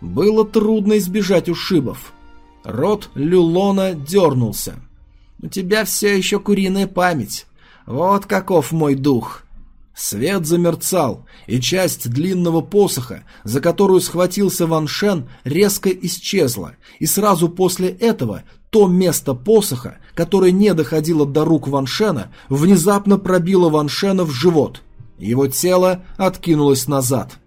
Было трудно избежать ушибов. Рот Люлона дернулся. «У тебя все еще куриная память. Вот каков мой дух!» Свет замерцал, и часть длинного посоха, за которую схватился Ван Шен, резко исчезла, и сразу после этого то место посоха, которое не доходило до рук Ван Шена, внезапно пробило Ван Шена в живот. Его тело откинулось назад.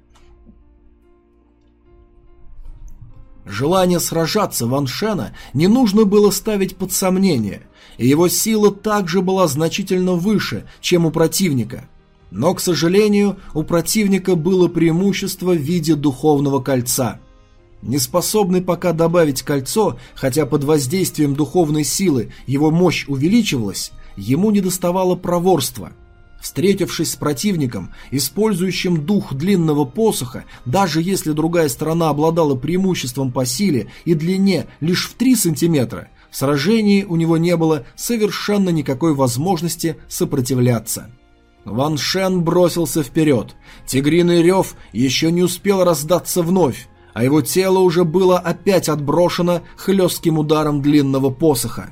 Желание сражаться Ван Шена не нужно было ставить под сомнение – и его сила также была значительно выше, чем у противника. Но, к сожалению, у противника было преимущество в виде духовного кольца. Неспособный пока добавить кольцо, хотя под воздействием духовной силы его мощь увеличивалась, ему недоставало проворства – Встретившись с противником, использующим дух длинного посоха, даже если другая сторона обладала преимуществом по силе и длине лишь в 3 сантиметра, в сражении у него не было совершенно никакой возможности сопротивляться. Ван Шен бросился вперед. Тигриный рев еще не успел раздаться вновь, а его тело уже было опять отброшено хлестким ударом длинного посоха.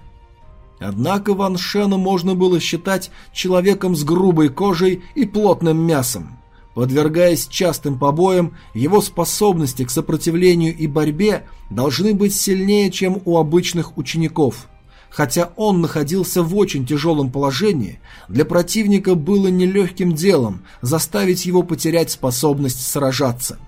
Однако Ван Шена можно было считать человеком с грубой кожей и плотным мясом. Подвергаясь частым побоям, его способности к сопротивлению и борьбе должны быть сильнее, чем у обычных учеников. Хотя он находился в очень тяжелом положении, для противника было нелегким делом заставить его потерять способность сражаться.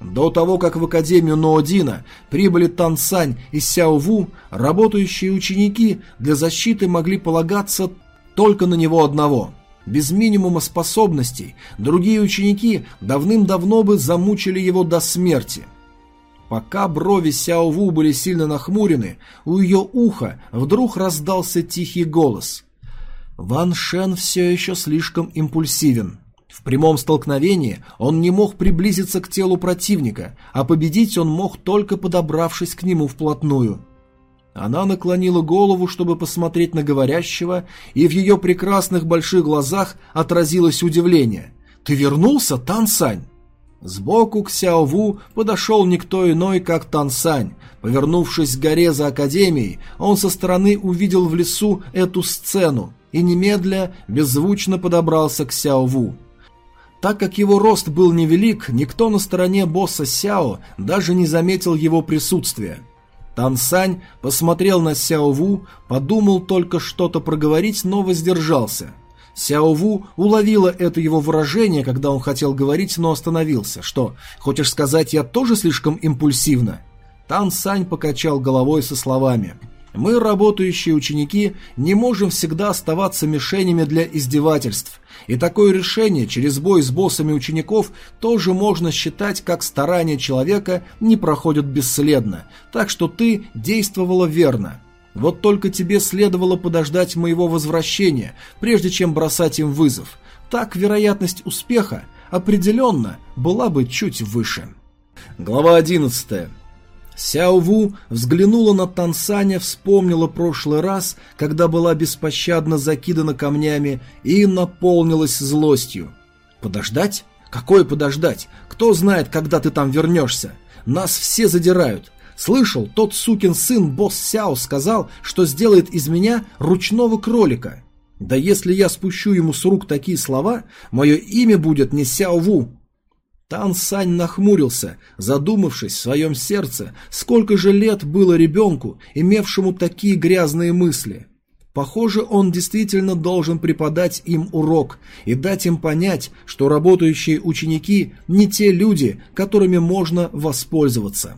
До того, как в Академию Ноодина прибыли Тансань и Сяо Ву, работающие ученики для защиты могли полагаться только на него одного – без минимума способностей другие ученики давным-давно бы замучили его до смерти. Пока брови Сяо были сильно нахмурены, у ее уха вдруг раздался тихий голос. «Ван Шен все еще слишком импульсивен». В прямом столкновении он не мог приблизиться к телу противника, а победить он мог только подобравшись к нему вплотную. Она наклонила голову, чтобы посмотреть на говорящего, и в ее прекрасных больших глазах отразилось удивление. «Ты вернулся, Тансань?» Сбоку к Сяову подошел никто иной, как Тансань. Повернувшись к горе за Академией, он со стороны увидел в лесу эту сцену и немедля беззвучно подобрался к Сяову. Так как его рост был невелик, никто на стороне босса Сяо даже не заметил его присутствия. Тансань посмотрел на Сяо Ву, подумал только что-то проговорить, но воздержался. Сяо Ву уловила это его выражение, когда он хотел говорить, но остановился. Что, хочешь сказать, я тоже слишком импульсивно? Тан Сань покачал головой со словами. Мы, работающие ученики, не можем всегда оставаться мишенями для издевательств. И такое решение через бой с боссами учеников тоже можно считать, как старания человека не проходят бесследно. Так что ты действовала верно. Вот только тебе следовало подождать моего возвращения, прежде чем бросать им вызов. Так вероятность успеха определенно была бы чуть выше. Глава 11. Сяо Ву взглянула на Тансаня, вспомнила прошлый раз, когда была беспощадно закидана камнями и наполнилась злостью. «Подождать? Какое подождать? Кто знает, когда ты там вернешься? Нас все задирают. Слышал, тот сукин сын босс Сяо сказал, что сделает из меня ручного кролика. Да если я спущу ему с рук такие слова, мое имя будет не Сяо Ву. Тан Сань нахмурился, задумавшись в своем сердце, сколько же лет было ребенку, имевшему такие грязные мысли. Похоже, он действительно должен преподать им урок и дать им понять, что работающие ученики не те люди, которыми можно воспользоваться.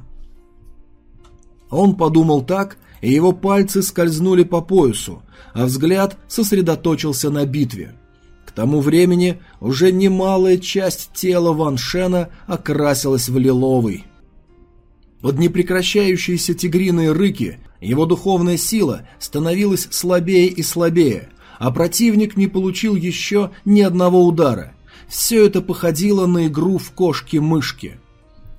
Он подумал так, и его пальцы скользнули по поясу, а взгляд сосредоточился на битве. К тому времени уже немалая часть тела Ван Шена окрасилась в лиловый. Под непрекращающиеся тигриные рыки его духовная сила становилась слабее и слабее, а противник не получил еще ни одного удара. Все это походило на игру в кошки-мышки.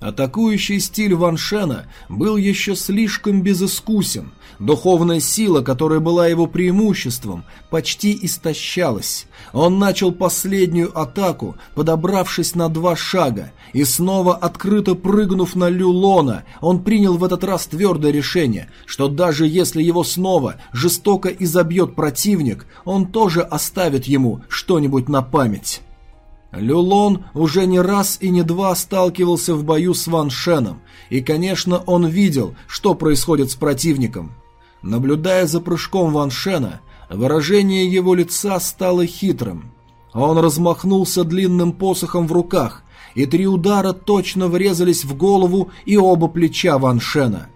Атакующий стиль Ван Шена был еще слишком безыскусен, духовная сила, которая была его преимуществом, почти истощалась. Он начал последнюю атаку, подобравшись на два шага, и снова открыто прыгнув на Люлона, он принял в этот раз твердое решение, что даже если его снова жестоко изобьет противник, он тоже оставит ему что-нибудь на память. Люлон уже не раз и не два сталкивался в бою с Ван Шеном, и, конечно, он видел, что происходит с противником. Наблюдая за прыжком Ван Шена, выражение его лица стало хитрым. Он размахнулся длинным посохом в руках, и три удара точно врезались в голову и оба плеча Ван Шена.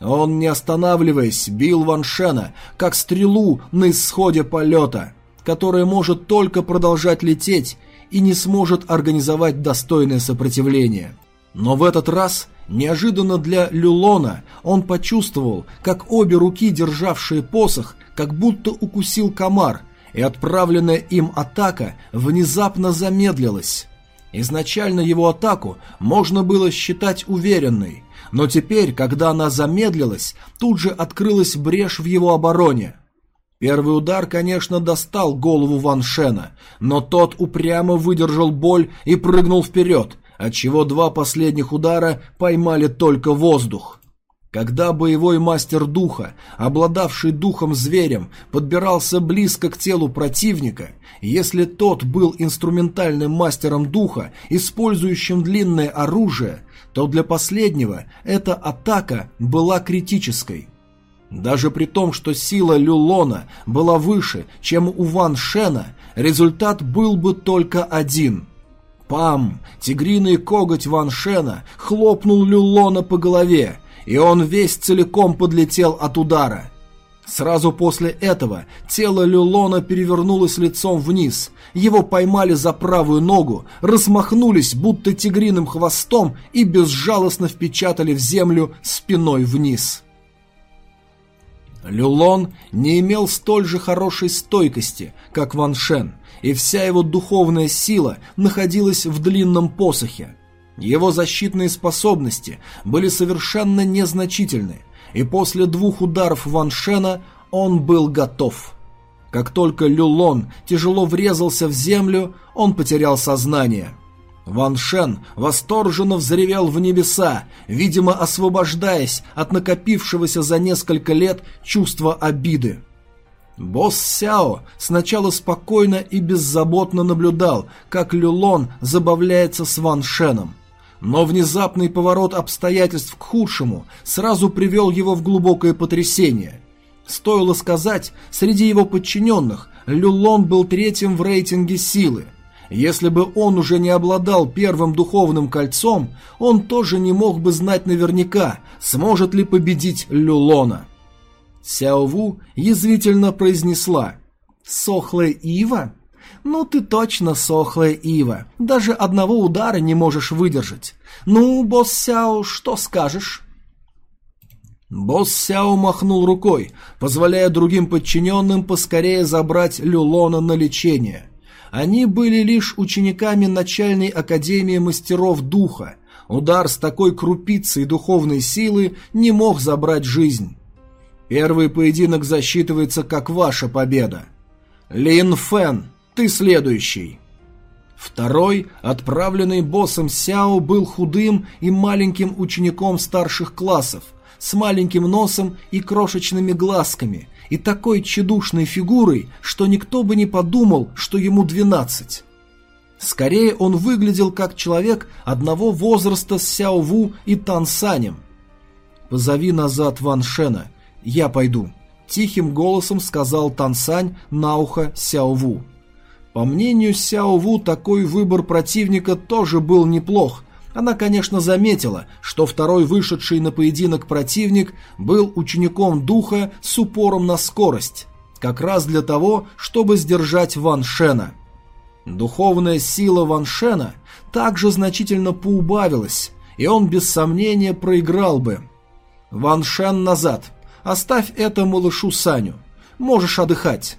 Он, не останавливаясь, бил Ван Шена, как стрелу на исходе полета, которая может только продолжать лететь и не сможет организовать достойное сопротивление. Но в этот раз, неожиданно для Люлона, он почувствовал, как обе руки, державшие посох, как будто укусил комар, и отправленная им атака внезапно замедлилась. Изначально его атаку можно было считать уверенной, но теперь, когда она замедлилась, тут же открылась брешь в его обороне – Первый удар, конечно, достал голову Ван Шена, но тот упрямо выдержал боль и прыгнул вперед, отчего два последних удара поймали только воздух. Когда боевой мастер духа, обладавший духом зверем, подбирался близко к телу противника, если тот был инструментальным мастером духа, использующим длинное оружие, то для последнего эта атака была критической – даже при том, что сила Люлона была выше, чем у Ван Шена, результат был бы только один. Пам! Тигриный коготь Ван Шена хлопнул Люлона по голове, и он весь целиком подлетел от удара. Сразу после этого тело Люлона перевернулось лицом вниз, его поймали за правую ногу, размахнулись будто тигриным хвостом и безжалостно впечатали в землю спиной вниз. Люлон не имел столь же хорошей стойкости, как Ван Шен, и вся его духовная сила находилась в длинном посохе. Его защитные способности были совершенно незначительны, и после двух ударов Ван Шена он был готов. Как только Люлон тяжело врезался в землю, он потерял сознание – Ван Шен восторженно взревел в небеса, видимо, освобождаясь от накопившегося за несколько лет чувства обиды. Босс Сяо сначала спокойно и беззаботно наблюдал, как Люлон забавляется с Ван Шеном. Но внезапный поворот обстоятельств к худшему сразу привел его в глубокое потрясение. Стоило сказать, среди его подчиненных Люлон был третьим в рейтинге силы. Если бы он уже не обладал первым духовным кольцом, он тоже не мог бы знать наверняка, сможет ли победить Люлона. Сяову язвительно произнесла «Сохлая ива? Ну ты точно сохлая ива, даже одного удара не можешь выдержать. Ну, босс Сяо, что скажешь?» Босс Сяо махнул рукой, позволяя другим подчиненным поскорее забрать Люлона на лечение. Они были лишь учениками начальной академии мастеров духа. Удар с такой крупицей духовной силы не мог забрать жизнь. Первый поединок засчитывается как ваша победа. Лин Фэн, ты следующий. Второй, отправленный боссом Сяо, был худым и маленьким учеником старших классов, с маленьким носом и крошечными глазками, и такой тщедушной фигурой, что никто бы не подумал, что ему двенадцать. Скорее он выглядел как человек одного возраста с Сяо Ву и Тан Санем. «Позови назад Ван Шена, я пойду», – тихим голосом сказал Тан Сань на ухо Сяо Ву. По мнению Сяо Ву, такой выбор противника тоже был неплох, она, конечно, заметила, что второй вышедший на поединок противник был учеником духа с упором на скорость, как раз для того, чтобы сдержать Ван Шена. Духовная сила Ван Шена также значительно поубавилась, и он без сомнения проиграл бы. «Ван Шен назад! Оставь это малышу Саню! Можешь отдыхать!»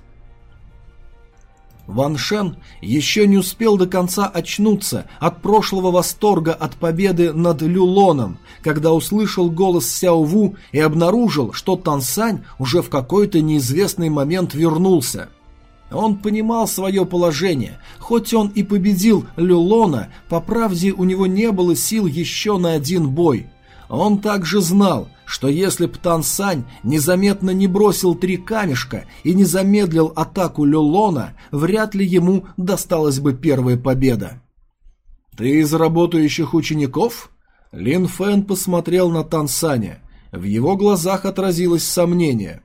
Ван Шен еще не успел до конца очнуться от прошлого восторга от победы над Люлоном, когда услышал голос Сяо Ву и обнаружил, что Тан Сань уже в какой-то неизвестный момент вернулся. Он понимал свое положение, хоть он и победил Люлона, по правде у него не было сил еще на один бой. Он также знал, что если б Тан Сань незаметно не бросил три камешка и не замедлил атаку Люлона, вряд ли ему досталась бы первая победа. «Ты из работающих учеников?» Лин Фэн посмотрел на Тан Саня. В его глазах отразилось сомнение.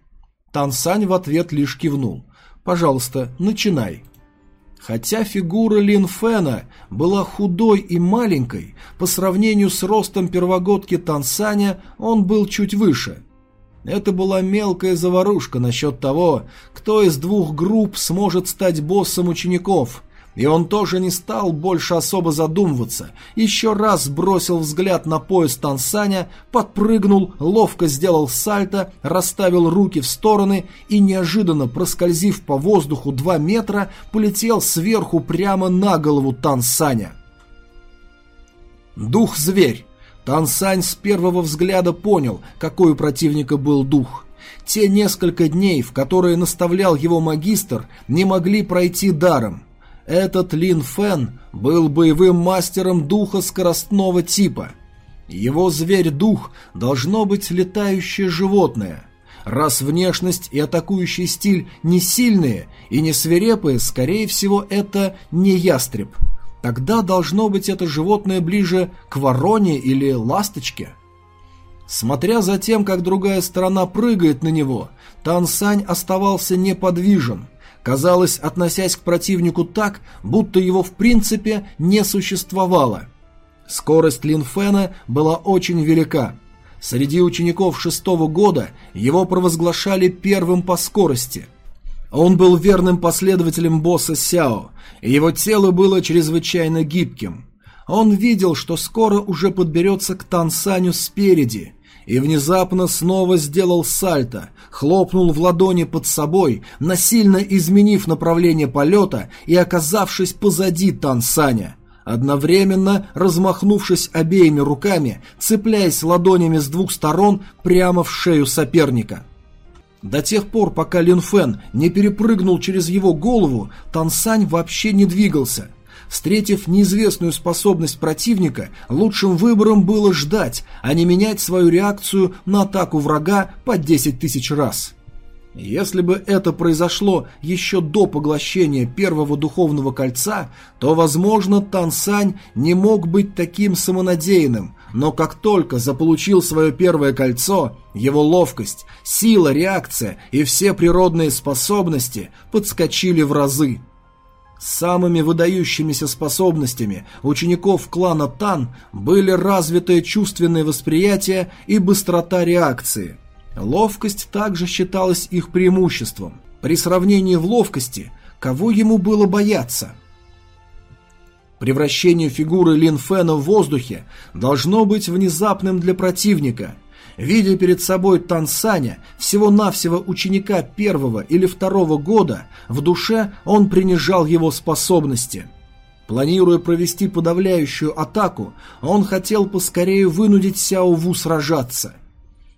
Тан Сань в ответ лишь кивнул. «Пожалуйста, начинай». Хотя фигура Лин Фэна была худой и маленькой, по сравнению с ростом первогодки Тансаня он был чуть выше. Это была мелкая заварушка насчет того, кто из двух групп сможет стать боссом учеников, и он тоже не стал больше особо задумываться, еще раз бросил взгляд на пояс Тансаня, подпрыгнул, ловко сделал сальто, расставил руки в стороны и, неожиданно проскользив по воздуху два метра, полетел сверху прямо на голову Тансаня. Дух-зверь. Тансань с первого взгляда понял, какой у противника был дух. Те несколько дней, в которые наставлял его магистр, не могли пройти даром. Этот Лин Фэн был боевым мастером духа скоростного типа. Его зверь-дух должно быть летающее животное. Раз внешность и атакующий стиль не сильные и не свирепые, скорее всего, это не ястреб. Тогда должно быть это животное ближе к вороне или ласточке. Смотря за тем, как другая сторона прыгает на него, Тан Сань оставался неподвижен казалось, относясь к противнику так, будто его в принципе не существовало. Скорость Линфена была очень велика. Среди учеников шестого года его провозглашали первым по скорости. Он был верным последователем босса Сяо, и его тело было чрезвычайно гибким. Он видел, что скоро уже подберется к Тансаню спереди – и внезапно снова сделал сальто, хлопнул в ладони под собой, насильно изменив направление полета и оказавшись позади Тансаня. Одновременно, размахнувшись обеими руками, цепляясь ладонями с двух сторон прямо в шею соперника. До тех пор, пока Линфен не перепрыгнул через его голову, Тансань вообще не двигался – Встретив неизвестную способность противника, лучшим выбором было ждать, а не менять свою реакцию на атаку врага по 10 тысяч раз. Если бы это произошло еще до поглощения первого духовного кольца, то, возможно, Тансань не мог быть таким самонадеянным, но как только заполучил свое первое кольцо, его ловкость, сила, реакция и все природные способности подскочили в разы. Самыми выдающимися способностями учеников клана Тан были развитое чувственное восприятие и быстрота реакции. Ловкость также считалась их преимуществом. При сравнении в ловкости, кого ему было бояться? Превращение фигуры Лин Фэна в воздухе должно быть внезапным для противника. Видя перед собой Тансаня, всего-навсего ученика первого или второго года, в душе он принижал его способности. Планируя провести подавляющую атаку, он хотел поскорее вынудить Сяо Ву сражаться.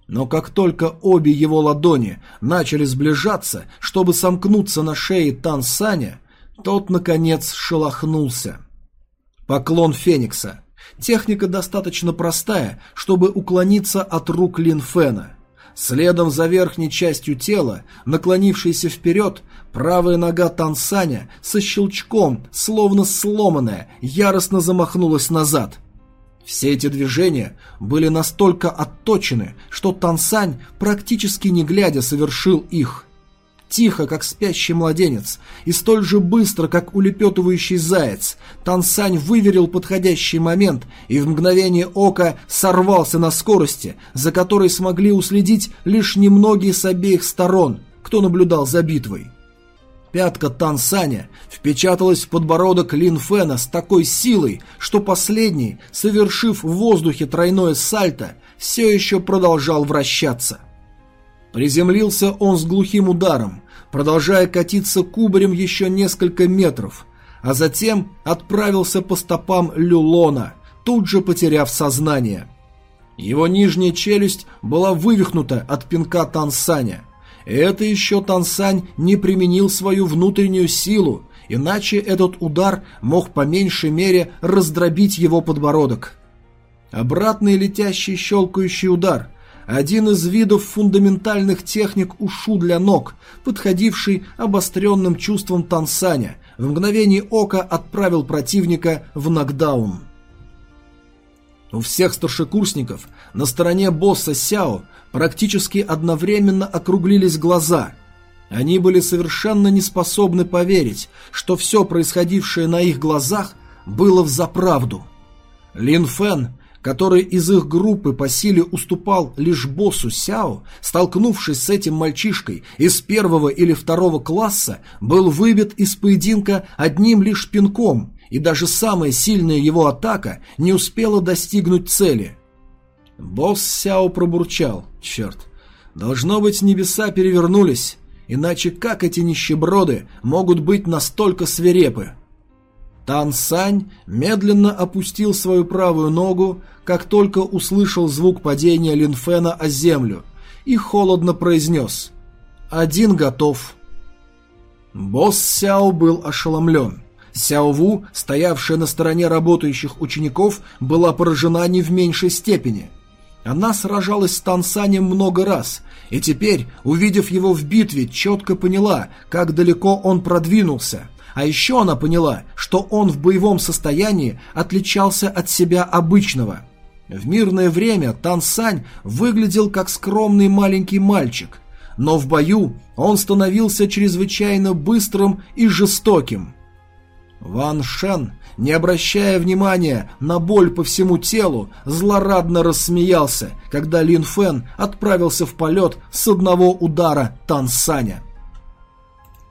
Но как только обе его ладони начали сближаться, чтобы сомкнуться на шее Тансаня, тот, наконец, шелохнулся. Поклон Феникса. Техника достаточно простая, чтобы уклониться от рук Линфена. Следом за верхней частью тела, наклонившейся вперед, правая нога Тансаня со щелчком, словно сломанная, яростно замахнулась назад. Все эти движения были настолько отточены, что Тансань, практически не глядя, совершил их тихо, как спящий младенец, и столь же быстро, как улепетывающий заяц. Тансань выверил подходящий момент и в мгновение ока сорвался на скорости, за которой смогли уследить лишь немногие с обеих сторон, кто наблюдал за битвой. Пятка Тансаня впечаталась в подбородок Лин Фэна с такой силой, что последний, совершив в воздухе тройное сальто, все еще продолжал вращаться. Приземлился он с глухим ударом, продолжая катиться кубарем еще несколько метров, а затем отправился по стопам Люлона, тут же потеряв сознание. Его нижняя челюсть была вывихнута от пинка Тансаня. Это еще Тансань не применил свою внутреннюю силу, иначе этот удар мог по меньшей мере раздробить его подбородок. Обратный летящий щелкающий удар один из видов фундаментальных техник ушу для ног, подходивший обостренным чувством Тансаня, в мгновение ока отправил противника в нокдаун. У всех старшекурсников на стороне босса Сяо практически одновременно округлились глаза. Они были совершенно не способны поверить, что все происходившее на их глазах было взаправду. Лин Фэн который из их группы по силе уступал лишь боссу Сяо, столкнувшись с этим мальчишкой из первого или второго класса, был выбит из поединка одним лишь пинком, и даже самая сильная его атака не успела достигнуть цели. Босс Сяо пробурчал. «Черт, должно быть, небеса перевернулись, иначе как эти нищеброды могут быть настолько свирепы?» Тан Сань медленно опустил свою правую ногу, как только услышал звук падения Линфена о землю, и холодно произнес «Один готов». Босс Сяо был ошеломлен. Сяо Ву, стоявшая на стороне работающих учеников, была поражена не в меньшей степени. Она сражалась с Тансанем много раз, и теперь, увидев его в битве, четко поняла, как далеко он продвинулся – а еще она поняла, что он в боевом состоянии отличался от себя обычного. В мирное время Тан Сань выглядел как скромный маленький мальчик, но в бою он становился чрезвычайно быстрым и жестоким. Ван Шен, не обращая внимания на боль по всему телу, злорадно рассмеялся, когда Лин Фэн отправился в полет с одного удара Тан Саня.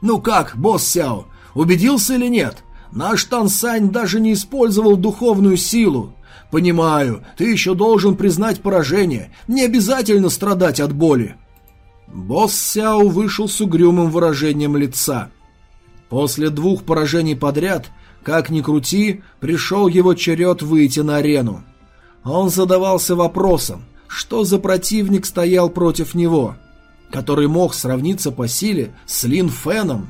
«Ну как, босс Сяо, Убедился или нет? Наш Тансань даже не использовал духовную силу. Понимаю, ты еще должен признать поражение. Не обязательно страдать от боли. Босс Сяо вышел с угрюмым выражением лица. После двух поражений подряд, как ни крути, пришел его черед выйти на арену. Он задавался вопросом, что за противник стоял против него, который мог сравниться по силе с Лин Феном.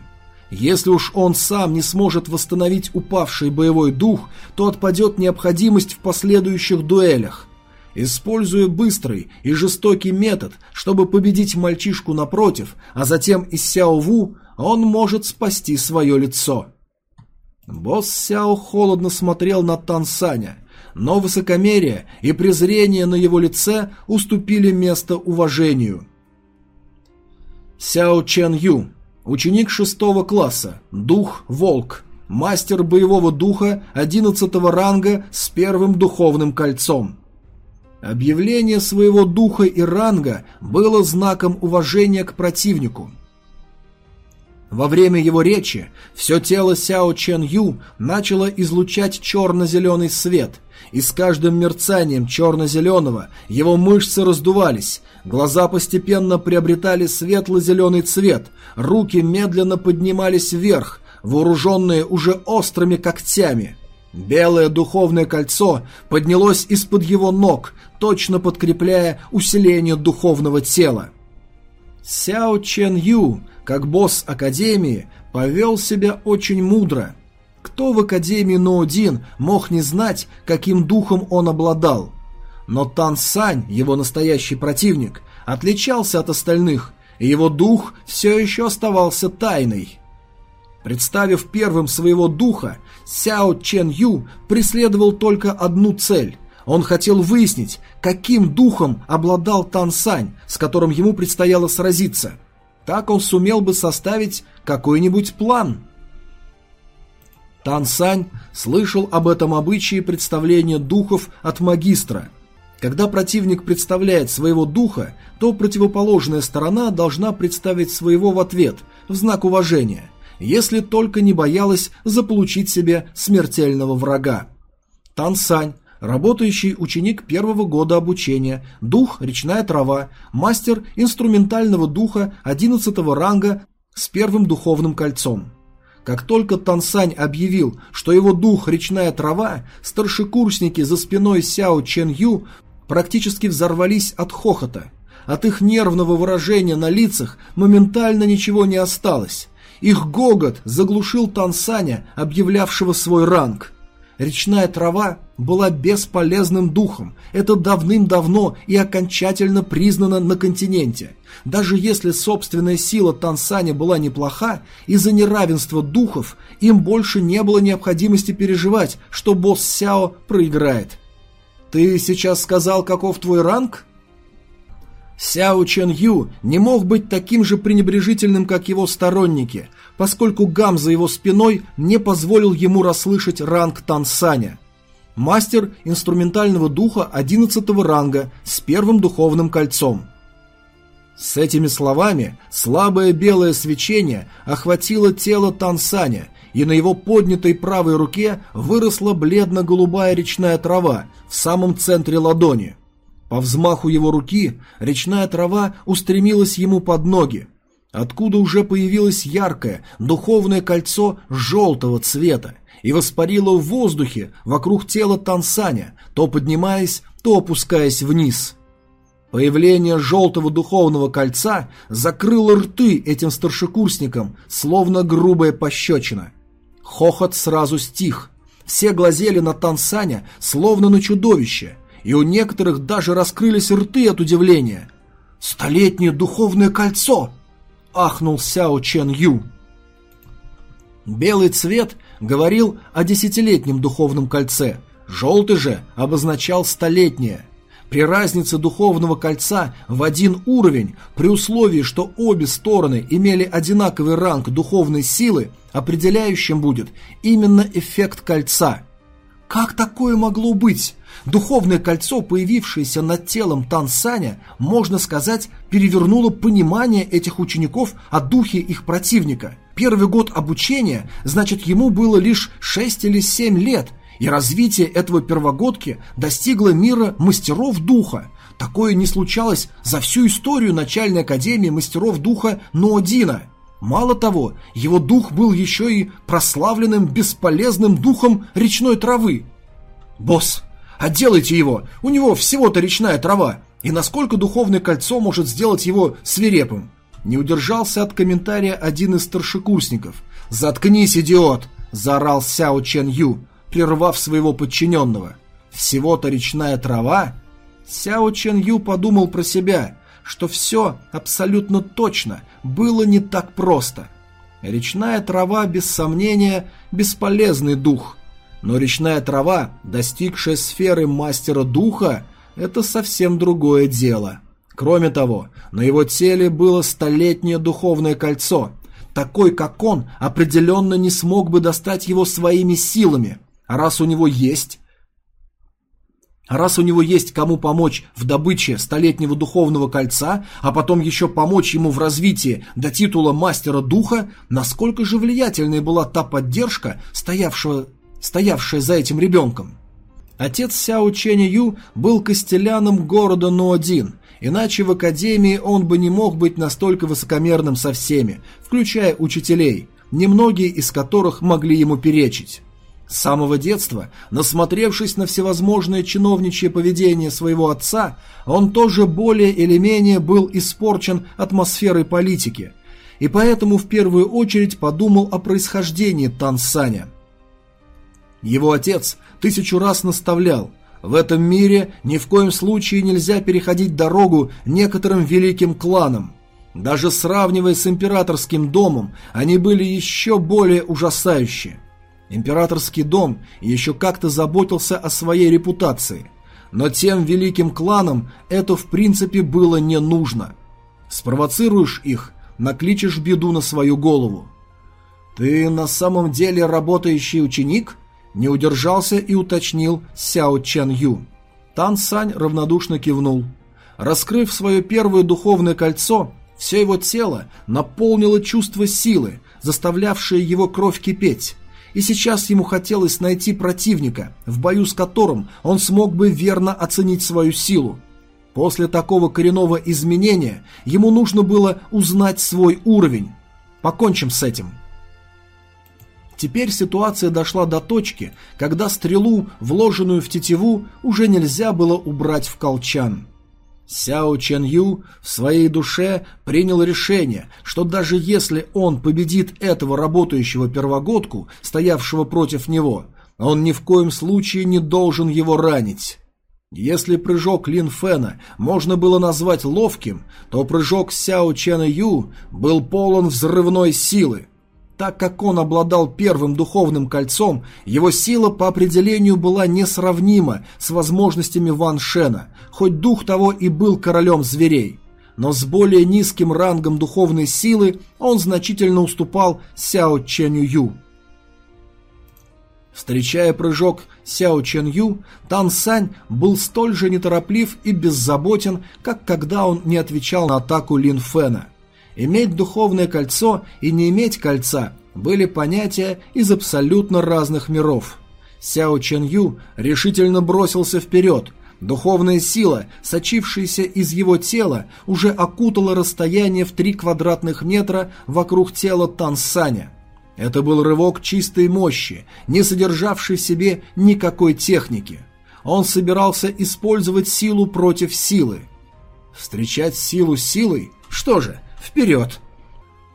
Если уж он сам не сможет восстановить упавший боевой дух, то отпадет необходимость в последующих дуэлях. Используя быстрый и жестокий метод, чтобы победить мальчишку напротив, а затем и Сяо Ву, он может спасти свое лицо. Босс Сяо холодно смотрел на Тан Саня. но высокомерие и презрение на его лице уступили место уважению. Сяо Чен Ю, ученик шестого класса, дух Волк, мастер боевого духа одиннадцатого ранга с первым духовным кольцом. Объявление своего духа и ранга было знаком уважения к противнику – во время его речи все тело Сяо Чен Ю начало излучать черно-зеленый свет, и с каждым мерцанием черно-зеленого его мышцы раздувались, глаза постепенно приобретали светло-зеленый цвет, руки медленно поднимались вверх, вооруженные уже острыми когтями. Белое духовное кольцо поднялось из-под его ног, точно подкрепляя усиление духовного тела. Сяо Чен Ю как босс Академии, повел себя очень мудро. Кто в Академии Ноудин мог не знать, каким духом он обладал? Но Тан Сань, его настоящий противник, отличался от остальных, и его дух все еще оставался тайной. Представив первым своего духа, Сяо Чен Ю преследовал только одну цель. Он хотел выяснить, каким духом обладал Тан Сань, с которым ему предстояло сразиться. Так он сумел бы составить какой-нибудь план. Тан Сань слышал об этом обычае представления духов от магистра. Когда противник представляет своего духа, то противоположная сторона должна представить своего в ответ, в знак уважения, если только не боялась заполучить себе смертельного врага. Тан Сань работающий ученик первого года обучения, дух «Речная трава», мастер инструментального духа 11 ранга с первым духовным кольцом. Как только Тансань объявил, что его дух «Речная трава», старшекурсники за спиной Сяо Чен Ю практически взорвались от хохота. От их нервного выражения на лицах моментально ничего не осталось. Их гогот заглушил Тансаня, объявлявшего свой ранг. Речная трава была бесполезным духом. Это давным-давно и окончательно признано на континенте. Даже если собственная сила Тансаня была неплоха, из-за неравенства духов им больше не было необходимости переживать, что босс Сяо проиграет. «Ты сейчас сказал, каков твой ранг?» Сяо Чен Ю не мог быть таким же пренебрежительным, как его сторонники, поскольку гам за его спиной не позволил ему расслышать ранг Тансаня. Мастер инструментального духа 11 ранга с первым духовным кольцом. С этими словами слабое белое свечение охватило тело Тансаня, и на его поднятой правой руке выросла бледно-голубая речная трава в самом центре ладони. По взмаху его руки речная трава устремилась ему под ноги, откуда уже появилось яркое духовное кольцо желтого цвета и воспарило в воздухе вокруг тела Тансаня, то поднимаясь, то опускаясь вниз. Появление желтого духовного кольца закрыло рты этим старшекурсникам, словно грубая пощечина. Хохот сразу стих. Все глазели на Тансаня, словно на чудовище, и у некоторых даже раскрылись рты от удивления. «Столетнее духовное кольцо!» – ахнул Сяо Чен Ю. Белый цвет говорил о десятилетнем духовном кольце, желтый же обозначал столетнее. При разнице духовного кольца в один уровень, при условии, что обе стороны имели одинаковый ранг духовной силы, определяющим будет именно эффект кольца. Как такое могло быть? Духовное кольцо, появившееся над телом Тансаня, можно сказать, перевернуло понимание этих учеников о духе их противника. Первый год обучения, значит, ему было лишь 6 или 7 лет, и развитие этого первогодки достигло мира мастеров духа. Такое не случалось за всю историю начальной академии мастеров духа Ноодина. Мало того, его дух был еще и прославленным бесполезным духом речной травы. «Босс, Отделайте его, у него всего-то речная трава. И насколько духовное кольцо может сделать его свирепым? Не удержался от комментария один из старшекурсников. «Заткнись, идиот!» – заорал Сяо Чен Ю, прервав своего подчиненного. «Всего-то речная трава?» Сяо Чен Ю подумал про себя, что все абсолютно точно было не так просто. Речная трава, без сомнения, бесполезный дух – Но речная трава, достигшая сферы мастера духа, это совсем другое дело. Кроме того, на его теле было столетнее духовное кольцо. Такой, как он, определенно не смог бы достать его своими силами. А раз у него есть... А раз у него есть кому помочь в добыче столетнего духовного кольца, а потом еще помочь ему в развитии до титула мастера духа, насколько же влиятельной была та поддержка, стоявшего, стоявшая за этим ребенком? Отец Сяо Ченя Ю был костеляном города Нуодин, иначе в академии он бы не мог быть настолько высокомерным со всеми, включая учителей, немногие из которых могли ему перечить. С самого детства, насмотревшись на всевозможное чиновничье поведение своего отца, он тоже более или менее был испорчен атмосферой политики, и поэтому в первую очередь подумал о происхождении Тансаня. Его отец тысячу раз наставлял – в этом мире ни в коем случае нельзя переходить дорогу некоторым великим кланам. Даже сравнивая с императорским домом, они были еще более ужасающие. Императорский дом еще как-то заботился о своей репутации, но тем великим кланам это в принципе было не нужно. Спровоцируешь их, накличешь беду на свою голову. «Ты на самом деле работающий ученик?» Не удержался и уточнил Сяо Чен Ю. Тан Сань равнодушно кивнул. Раскрыв свое первое духовное кольцо, все его тело наполнило чувство силы, заставлявшее его кровь кипеть и сейчас ему хотелось найти противника, в бою с которым он смог бы верно оценить свою силу. После такого коренного изменения ему нужно было узнать свой уровень. Покончим с этим. Теперь ситуация дошла до точки, когда стрелу, вложенную в тетиву, уже нельзя было убрать в колчан. Сяо Чен Ю в своей душе принял решение, что даже если он победит этого работающего первогодку, стоявшего против него, он ни в коем случае не должен его ранить. Если прыжок Лин Фэна можно было назвать ловким, то прыжок Сяо Чена Ю был полон взрывной силы. Так как он обладал первым духовным кольцом, его сила по определению была несравнима с возможностями Ван Шена, хоть дух того и был королем зверей. Но с более низким рангом духовной силы он значительно уступал Сяо Чэнь Ю. Встречая прыжок Сяо Чен Ю, Тан Сань был столь же нетороплив и беззаботен, как когда он не отвечал на атаку Лин Фэна. Иметь духовное кольцо и не иметь кольца были понятия из абсолютно разных миров. Сяо Чен Ю решительно бросился вперед. Духовная сила, сочившаяся из его тела, уже окутала расстояние в три квадратных метра вокруг тела Тансаня. Это был рывок чистой мощи, не содержавший в себе никакой техники. Он собирался использовать силу против силы. Встречать силу силой? Что же, Вперед!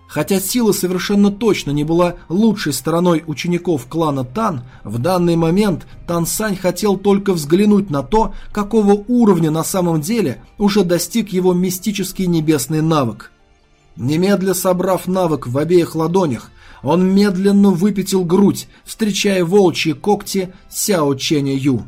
Хотя сила совершенно точно не была лучшей стороной учеников клана Тан, в данный момент Тан Сань хотел только взглянуть на то, какого уровня на самом деле уже достиг его мистический небесный навык. Немедля собрав навык в обеих ладонях, он медленно выпятил грудь, встречая волчьи когти Сяо Ченя Ю.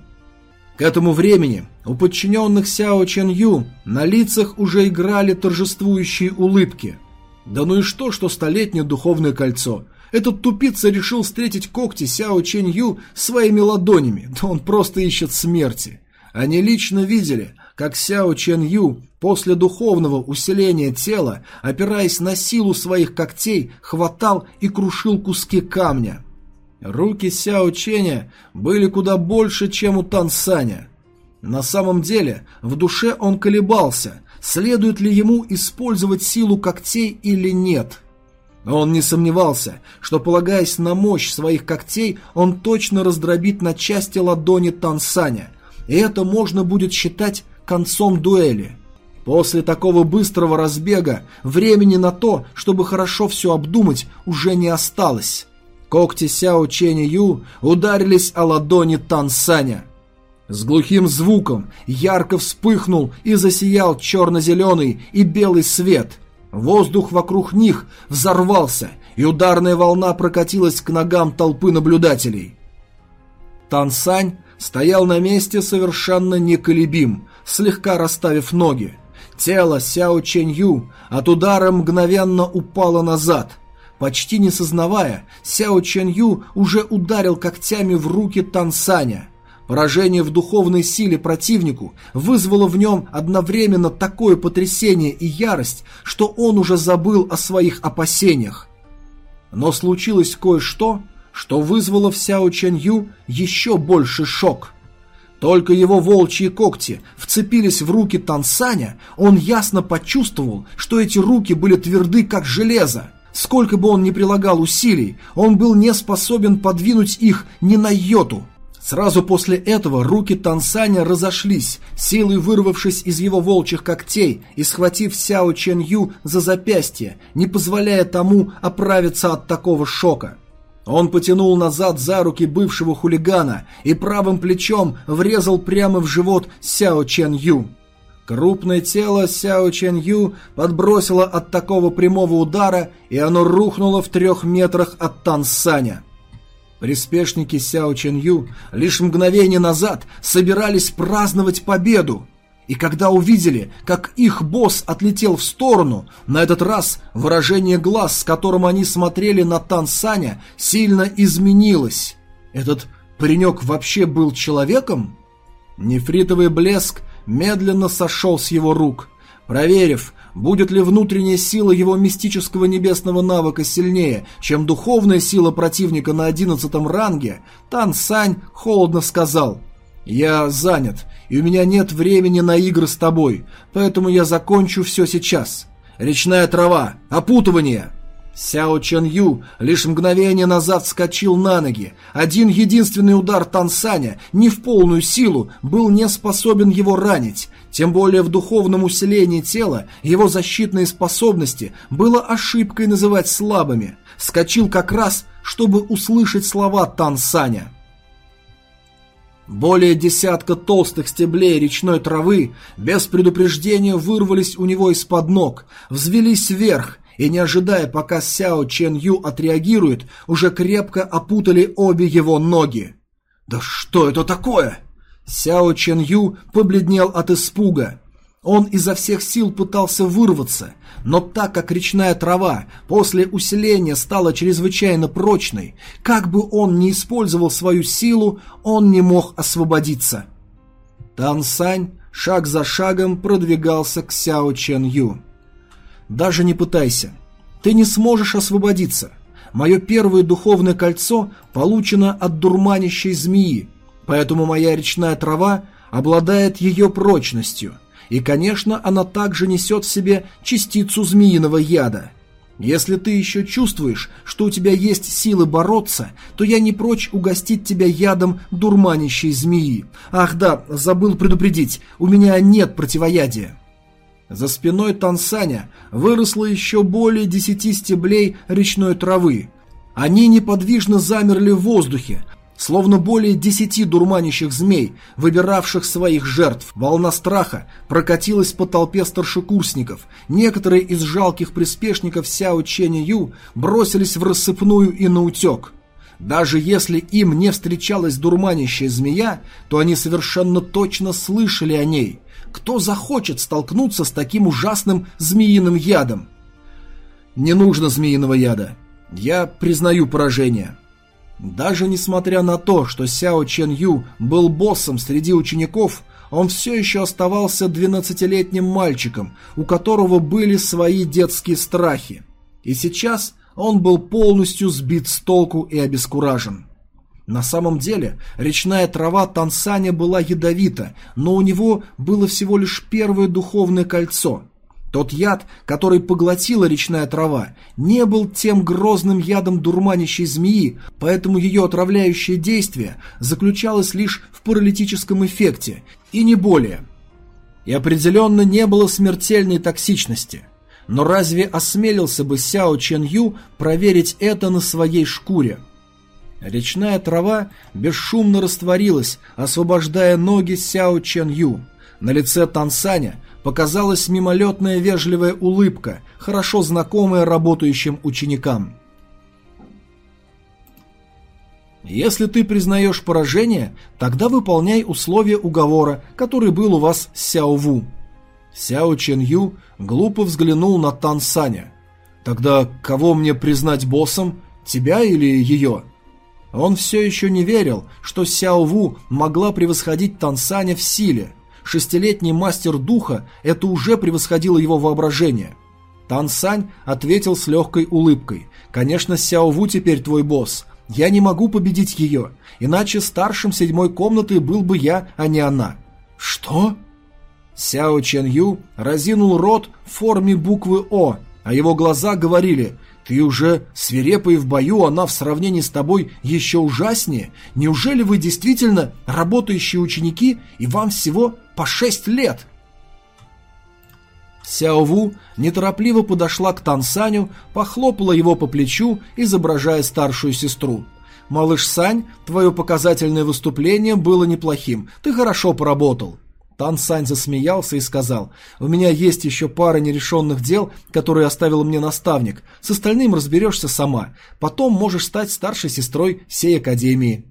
К этому времени у подчиненных Сяо Чен Ю на лицах уже играли торжествующие улыбки. Да ну и что, что столетнее духовное кольцо? Этот тупица решил встретить когти Сяо Чен Ю своими ладонями, да он просто ищет смерти. Они лично видели, как Сяо Чен Ю после духовного усиления тела, опираясь на силу своих когтей, хватал и крушил куски камня – Руки Сяо Ченя были куда больше, чем у Тан Саня. На самом деле, в душе он колебался, следует ли ему использовать силу когтей или нет. Он не сомневался, что, полагаясь на мощь своих когтей, он точно раздробит на части ладони Тан Саня, и это можно будет считать концом дуэли. После такого быстрого разбега времени на то, чтобы хорошо все обдумать, уже не осталось. Когти Сяо Ченя Ю ударились о ладони Тан Саня. С глухим звуком ярко вспыхнул и засиял черно-зеленый и белый свет. Воздух вокруг них взорвался, и ударная волна прокатилась к ногам толпы наблюдателей. Тансань стоял на месте совершенно неколебим, слегка расставив ноги. Тело Сяо Чэнь от удара мгновенно упало назад. Почти не сознавая, Сяо Чэнь уже ударил когтями в руки Тансаня. Поражение в духовной силе противнику вызвало в нем одновременно такое потрясение и ярость, что он уже забыл о своих опасениях. Но случилось кое-что, что вызвало в Сяо Чэнь еще больше шок. Только его волчьи когти вцепились в руки Тансаня, он ясно почувствовал, что эти руки были тверды, как железо. Сколько бы он ни прилагал усилий, он был не способен подвинуть их ни на йоту. Сразу после этого руки Тансаня разошлись, силой вырвавшись из его волчьих когтей и схватив Сяо Чен Ю за запястье, не позволяя тому оправиться от такого шока. Он потянул назад за руки бывшего хулигана и правым плечом врезал прямо в живот Сяо Чен Ю. Крупное тело Сяо Чен Ю подбросило от такого прямого удара, и оно рухнуло в трех метрах от Тансаня. Приспешники Сяо Чен Ю лишь мгновение назад собирались праздновать победу. И когда увидели, как их босс отлетел в сторону, на этот раз выражение глаз, с которым они смотрели на Тан Саня, сильно изменилось. Этот паренек вообще был человеком? Нефритовый блеск медленно сошел с его рук. Проверив, будет ли внутренняя сила его мистического небесного навыка сильнее, чем духовная сила противника на одиннадцатом ранге, Тан Сань холодно сказал «Я занят, и у меня нет времени на игры с тобой, поэтому я закончу все сейчас. Речная трава, опутывание!» Сяо Чен Ю лишь мгновение назад вскочил на ноги. Один единственный удар Тансаня, не в полную силу, был не способен его ранить. Тем более в духовном усилении тела его защитные способности было ошибкой называть слабыми. Вскочил как раз, чтобы услышать слова Тансаня. Более десятка толстых стеблей речной травы без предупреждения вырвались у него из-под ног, взвелись вверх и, не ожидая, пока Сяо Чен Ю отреагирует, уже крепко опутали обе его ноги. «Да что это такое?» Сяо Чен Ю побледнел от испуга. Он изо всех сил пытался вырваться, но так как речная трава после усиления стала чрезвычайно прочной, как бы он ни использовал свою силу, он не мог освободиться. Тан Сань шаг за шагом продвигался к Сяо Чен Ю. Даже не пытайся. Ты не сможешь освободиться. Мое первое духовное кольцо получено от дурманящей змеи, поэтому моя речная трава обладает ее прочностью. И, конечно, она также несет в себе частицу змеиного яда. Если ты еще чувствуешь, что у тебя есть силы бороться, то я не прочь угостить тебя ядом дурманящей змеи. Ах да, забыл предупредить, у меня нет противоядия. За спиной Тансаня выросло еще более десяти стеблей речной травы. Они неподвижно замерли в воздухе, словно более десяти дурманящих змей, выбиравших своих жертв. Волна страха прокатилась по толпе старшекурсников. Некоторые из жалких приспешников Сяо Ченя Ю бросились в рассыпную и наутек. Даже если им не встречалась дурманящая змея, то они совершенно точно слышали о ней – кто захочет столкнуться с таким ужасным змеиным ядом? Не нужно змеиного яда. Я признаю поражение. Даже несмотря на то, что Сяо Чен Ю был боссом среди учеников, он все еще оставался двенадцатилетним мальчиком, у которого были свои детские страхи. И сейчас он был полностью сбит с толку и обескуражен. На самом деле, речная трава Тансаня была ядовита, но у него было всего лишь первое духовное кольцо. Тот яд, который поглотила речная трава, не был тем грозным ядом дурманящей змеи, поэтому ее отравляющее действие заключалось лишь в паралитическом эффекте, и не более. И определенно не было смертельной токсичности. Но разве осмелился бы Сяо Чен Ю проверить это на своей шкуре? Речная трава бесшумно растворилась, освобождая ноги Сяо Чен Ю. На лице Тансаня показалась мимолетная вежливая улыбка, хорошо знакомая работающим ученикам. Если ты признаешь поражение, тогда выполняй условия уговора, который был у вас с Сяо Ву. Сяо Чен Ю глупо взглянул на Тан Саня. Тогда кого мне признать боссом, тебя или ее? Он все еще не верил, что Сяо Ву могла превосходить Тан Саня в силе. Шестилетний мастер духа это уже превосходило его воображение. Тан Сань ответил с легкой улыбкой. «Конечно, Сяо Ву теперь твой босс. Я не могу победить ее, иначе старшим седьмой комнаты был бы я, а не она». «Что?» Сяо Чен Ю разинул рот в форме буквы «О», а его глаза говорили «Ты уже свирепый в бою, она в сравнении с тобой еще ужаснее. Неужели вы действительно работающие ученики, и вам всего по шесть лет?» Сяо Ву неторопливо подошла к Тан Саню, похлопала его по плечу, изображая старшую сестру. «Малыш Сань, твое показательное выступление было неплохим, ты хорошо поработал». Тан Сань засмеялся и сказал, «У меня есть еще пара нерешенных дел, которые оставил мне наставник. С остальным разберешься сама. Потом можешь стать старшей сестрой всей Академии».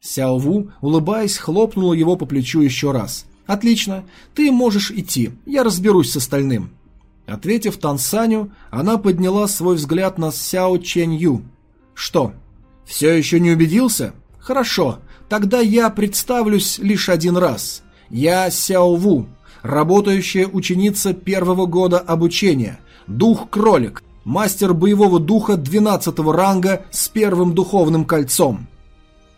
Сяо Ву, улыбаясь, хлопнула его по плечу еще раз. «Отлично, ты можешь идти, я разберусь с остальным». Ответив Тансаню, она подняла свой взгляд на Сяо Чэнь Ю. «Что, все еще не убедился? Хорошо, тогда я представлюсь лишь один раз. Я Сяо Ву, работающая ученица первого года обучения, дух-кролик, мастер боевого духа 12 ранга с первым духовным кольцом».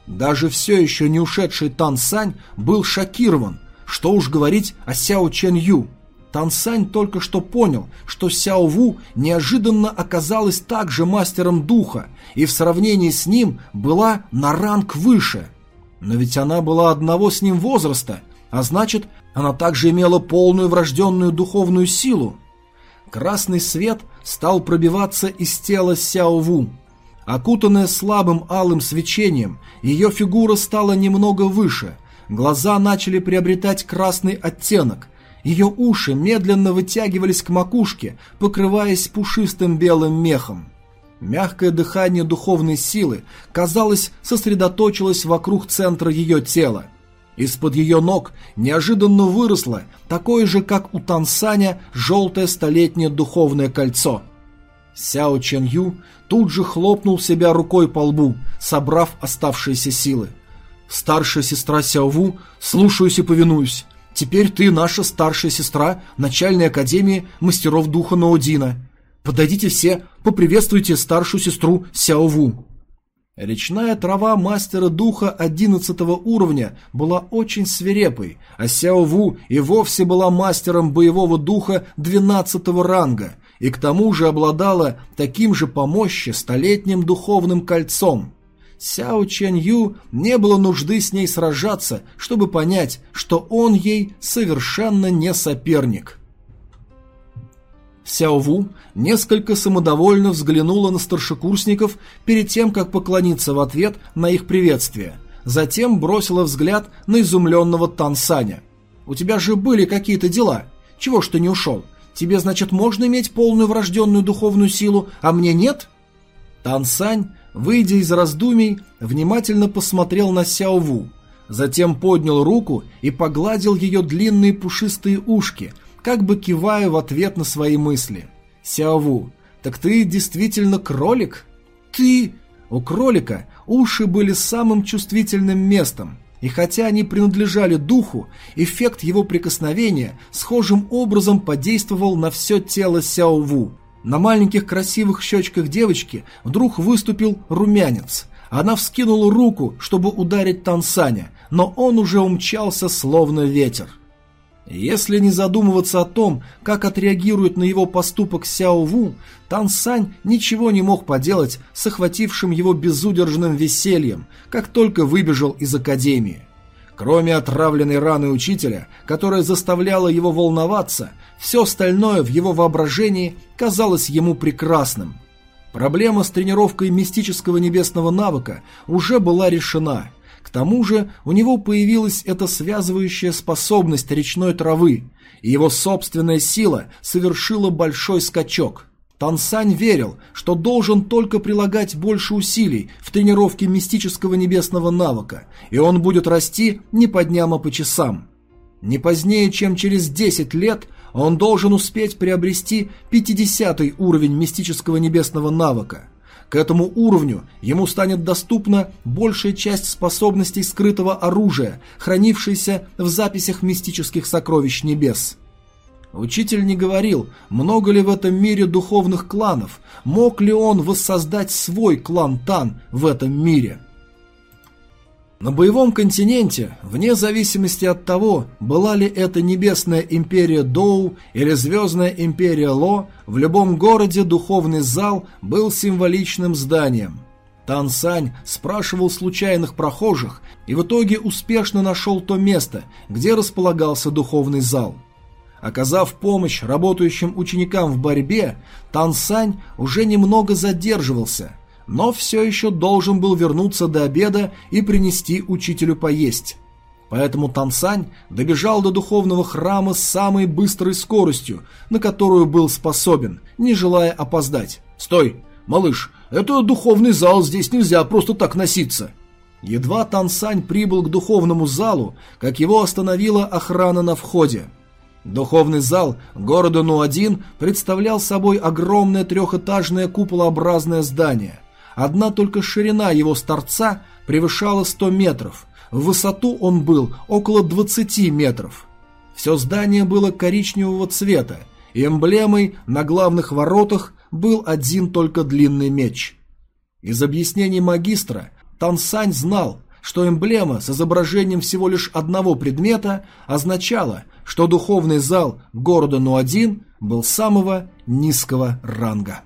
Даже все еще не ушедший Тан Сань был шокирован, что уж говорить о Сяо Чен Ю. Тан Сань только что понял, что Сяо Ву неожиданно оказалась также мастером духа и в сравнении с ним была на ранг выше. Но ведь она была одного с ним возраста, а значит, она также имела полную врожденную духовную силу. Красный свет стал пробиваться из тела Сяо Ву. Окутанная слабым алым свечением, ее фигура стала немного выше – Глаза начали приобретать красный оттенок. Ее уши медленно вытягивались к макушке, покрываясь пушистым белым мехом. Мягкое дыхание духовной силы, казалось, сосредоточилось вокруг центра ее тела. Из-под ее ног неожиданно выросло такое же, как у Тансаня, желтое столетнее духовное кольцо. Сяо Чен Ю тут же хлопнул себя рукой по лбу, собрав оставшиеся силы. Старшая сестра Сяову, слушаюсь и повинуюсь. Теперь ты наша старшая сестра начальной академии мастеров духа Наодина. Подойдите все, поприветствуйте старшую сестру Сяову. Речная трава мастера духа одиннадцатого уровня была очень свирепой, а Сяову и вовсе была мастером боевого духа двенадцатого ранга и к тому же обладала таким же по мощи столетним духовным кольцом. Сяо Чэнь Ю не было нужды с ней сражаться, чтобы понять, что он ей совершенно не соперник. Сяо Ву несколько самодовольно взглянула на старшекурсников перед тем, как поклониться в ответ на их приветствие. Затем бросила взгляд на изумленного Тан Саня. «У тебя же были какие-то дела. Чего ж ты не ушел? Тебе, значит, можно иметь полную врожденную духовную силу, а мне нет?» Тан Сань Выйдя из раздумий, внимательно посмотрел на Сяо Ву, затем поднял руку и погладил ее длинные пушистые ушки, как бы кивая в ответ на свои мысли. Сяо Ву, так ты действительно кролик? Ты... У кролика уши были самым чувствительным местом, и хотя они принадлежали духу, эффект его прикосновения схожим образом подействовал на все тело Сяо Ву. На маленьких красивых щечках девочки вдруг выступил румянец. Она вскинула руку, чтобы ударить Тансаня, но он уже умчался словно ветер. Если не задумываться о том, как отреагирует на его поступок Сяо Ву, Тан Сань ничего не мог поделать с охватившим его безудержным весельем, как только выбежал из академии. Кроме отравленной раны учителя, которая заставляла его волноваться, все остальное в его воображении казалось ему прекрасным. Проблема с тренировкой мистического небесного навыка уже была решена. К тому же у него появилась эта связывающая способность речной травы, и его собственная сила совершила большой скачок. Тансань верил, что должен только прилагать больше усилий в тренировке мистического небесного навыка, и он будет расти не по дням, а по часам. Не позднее, чем через 10 лет, он должен успеть приобрести 50 уровень мистического небесного навыка. К этому уровню ему станет доступна большая часть способностей скрытого оружия, хранившейся в записях мистических сокровищ небес. Учитель не говорил, много ли в этом мире духовных кланов, мог ли он воссоздать свой клан Тан в этом мире. На боевом континенте, вне зависимости от того, была ли это небесная империя Доу или звездная империя Ло, в любом городе духовный зал был символичным зданием. Тан Сань спрашивал случайных прохожих и в итоге успешно нашел то место, где располагался духовный зал. Оказав помощь работающим ученикам в борьбе, Тан Сань уже немного задерживался, но все еще должен был вернуться до обеда и принести учителю поесть. Поэтому Тан Сань добежал до духовного храма с самой быстрой скоростью, на которую был способен, не желая опоздать. «Стой! Малыш, это духовный зал, здесь нельзя просто так носиться!» Едва Тан Сань прибыл к духовному залу, как его остановила охрана на входе. Духовный зал города Ну-1 представлял собой огромное трехэтажное куполообразное здание. Одна только ширина его с торца превышала 100 метров, в высоту он был около 20 метров. Все здание было коричневого цвета, и эмблемой на главных воротах был один только длинный меч. Из объяснений магистра Тансань знал, что эмблема с изображением всего лишь одного предмета означала, что духовный зал города Ну-1 был самого низкого ранга.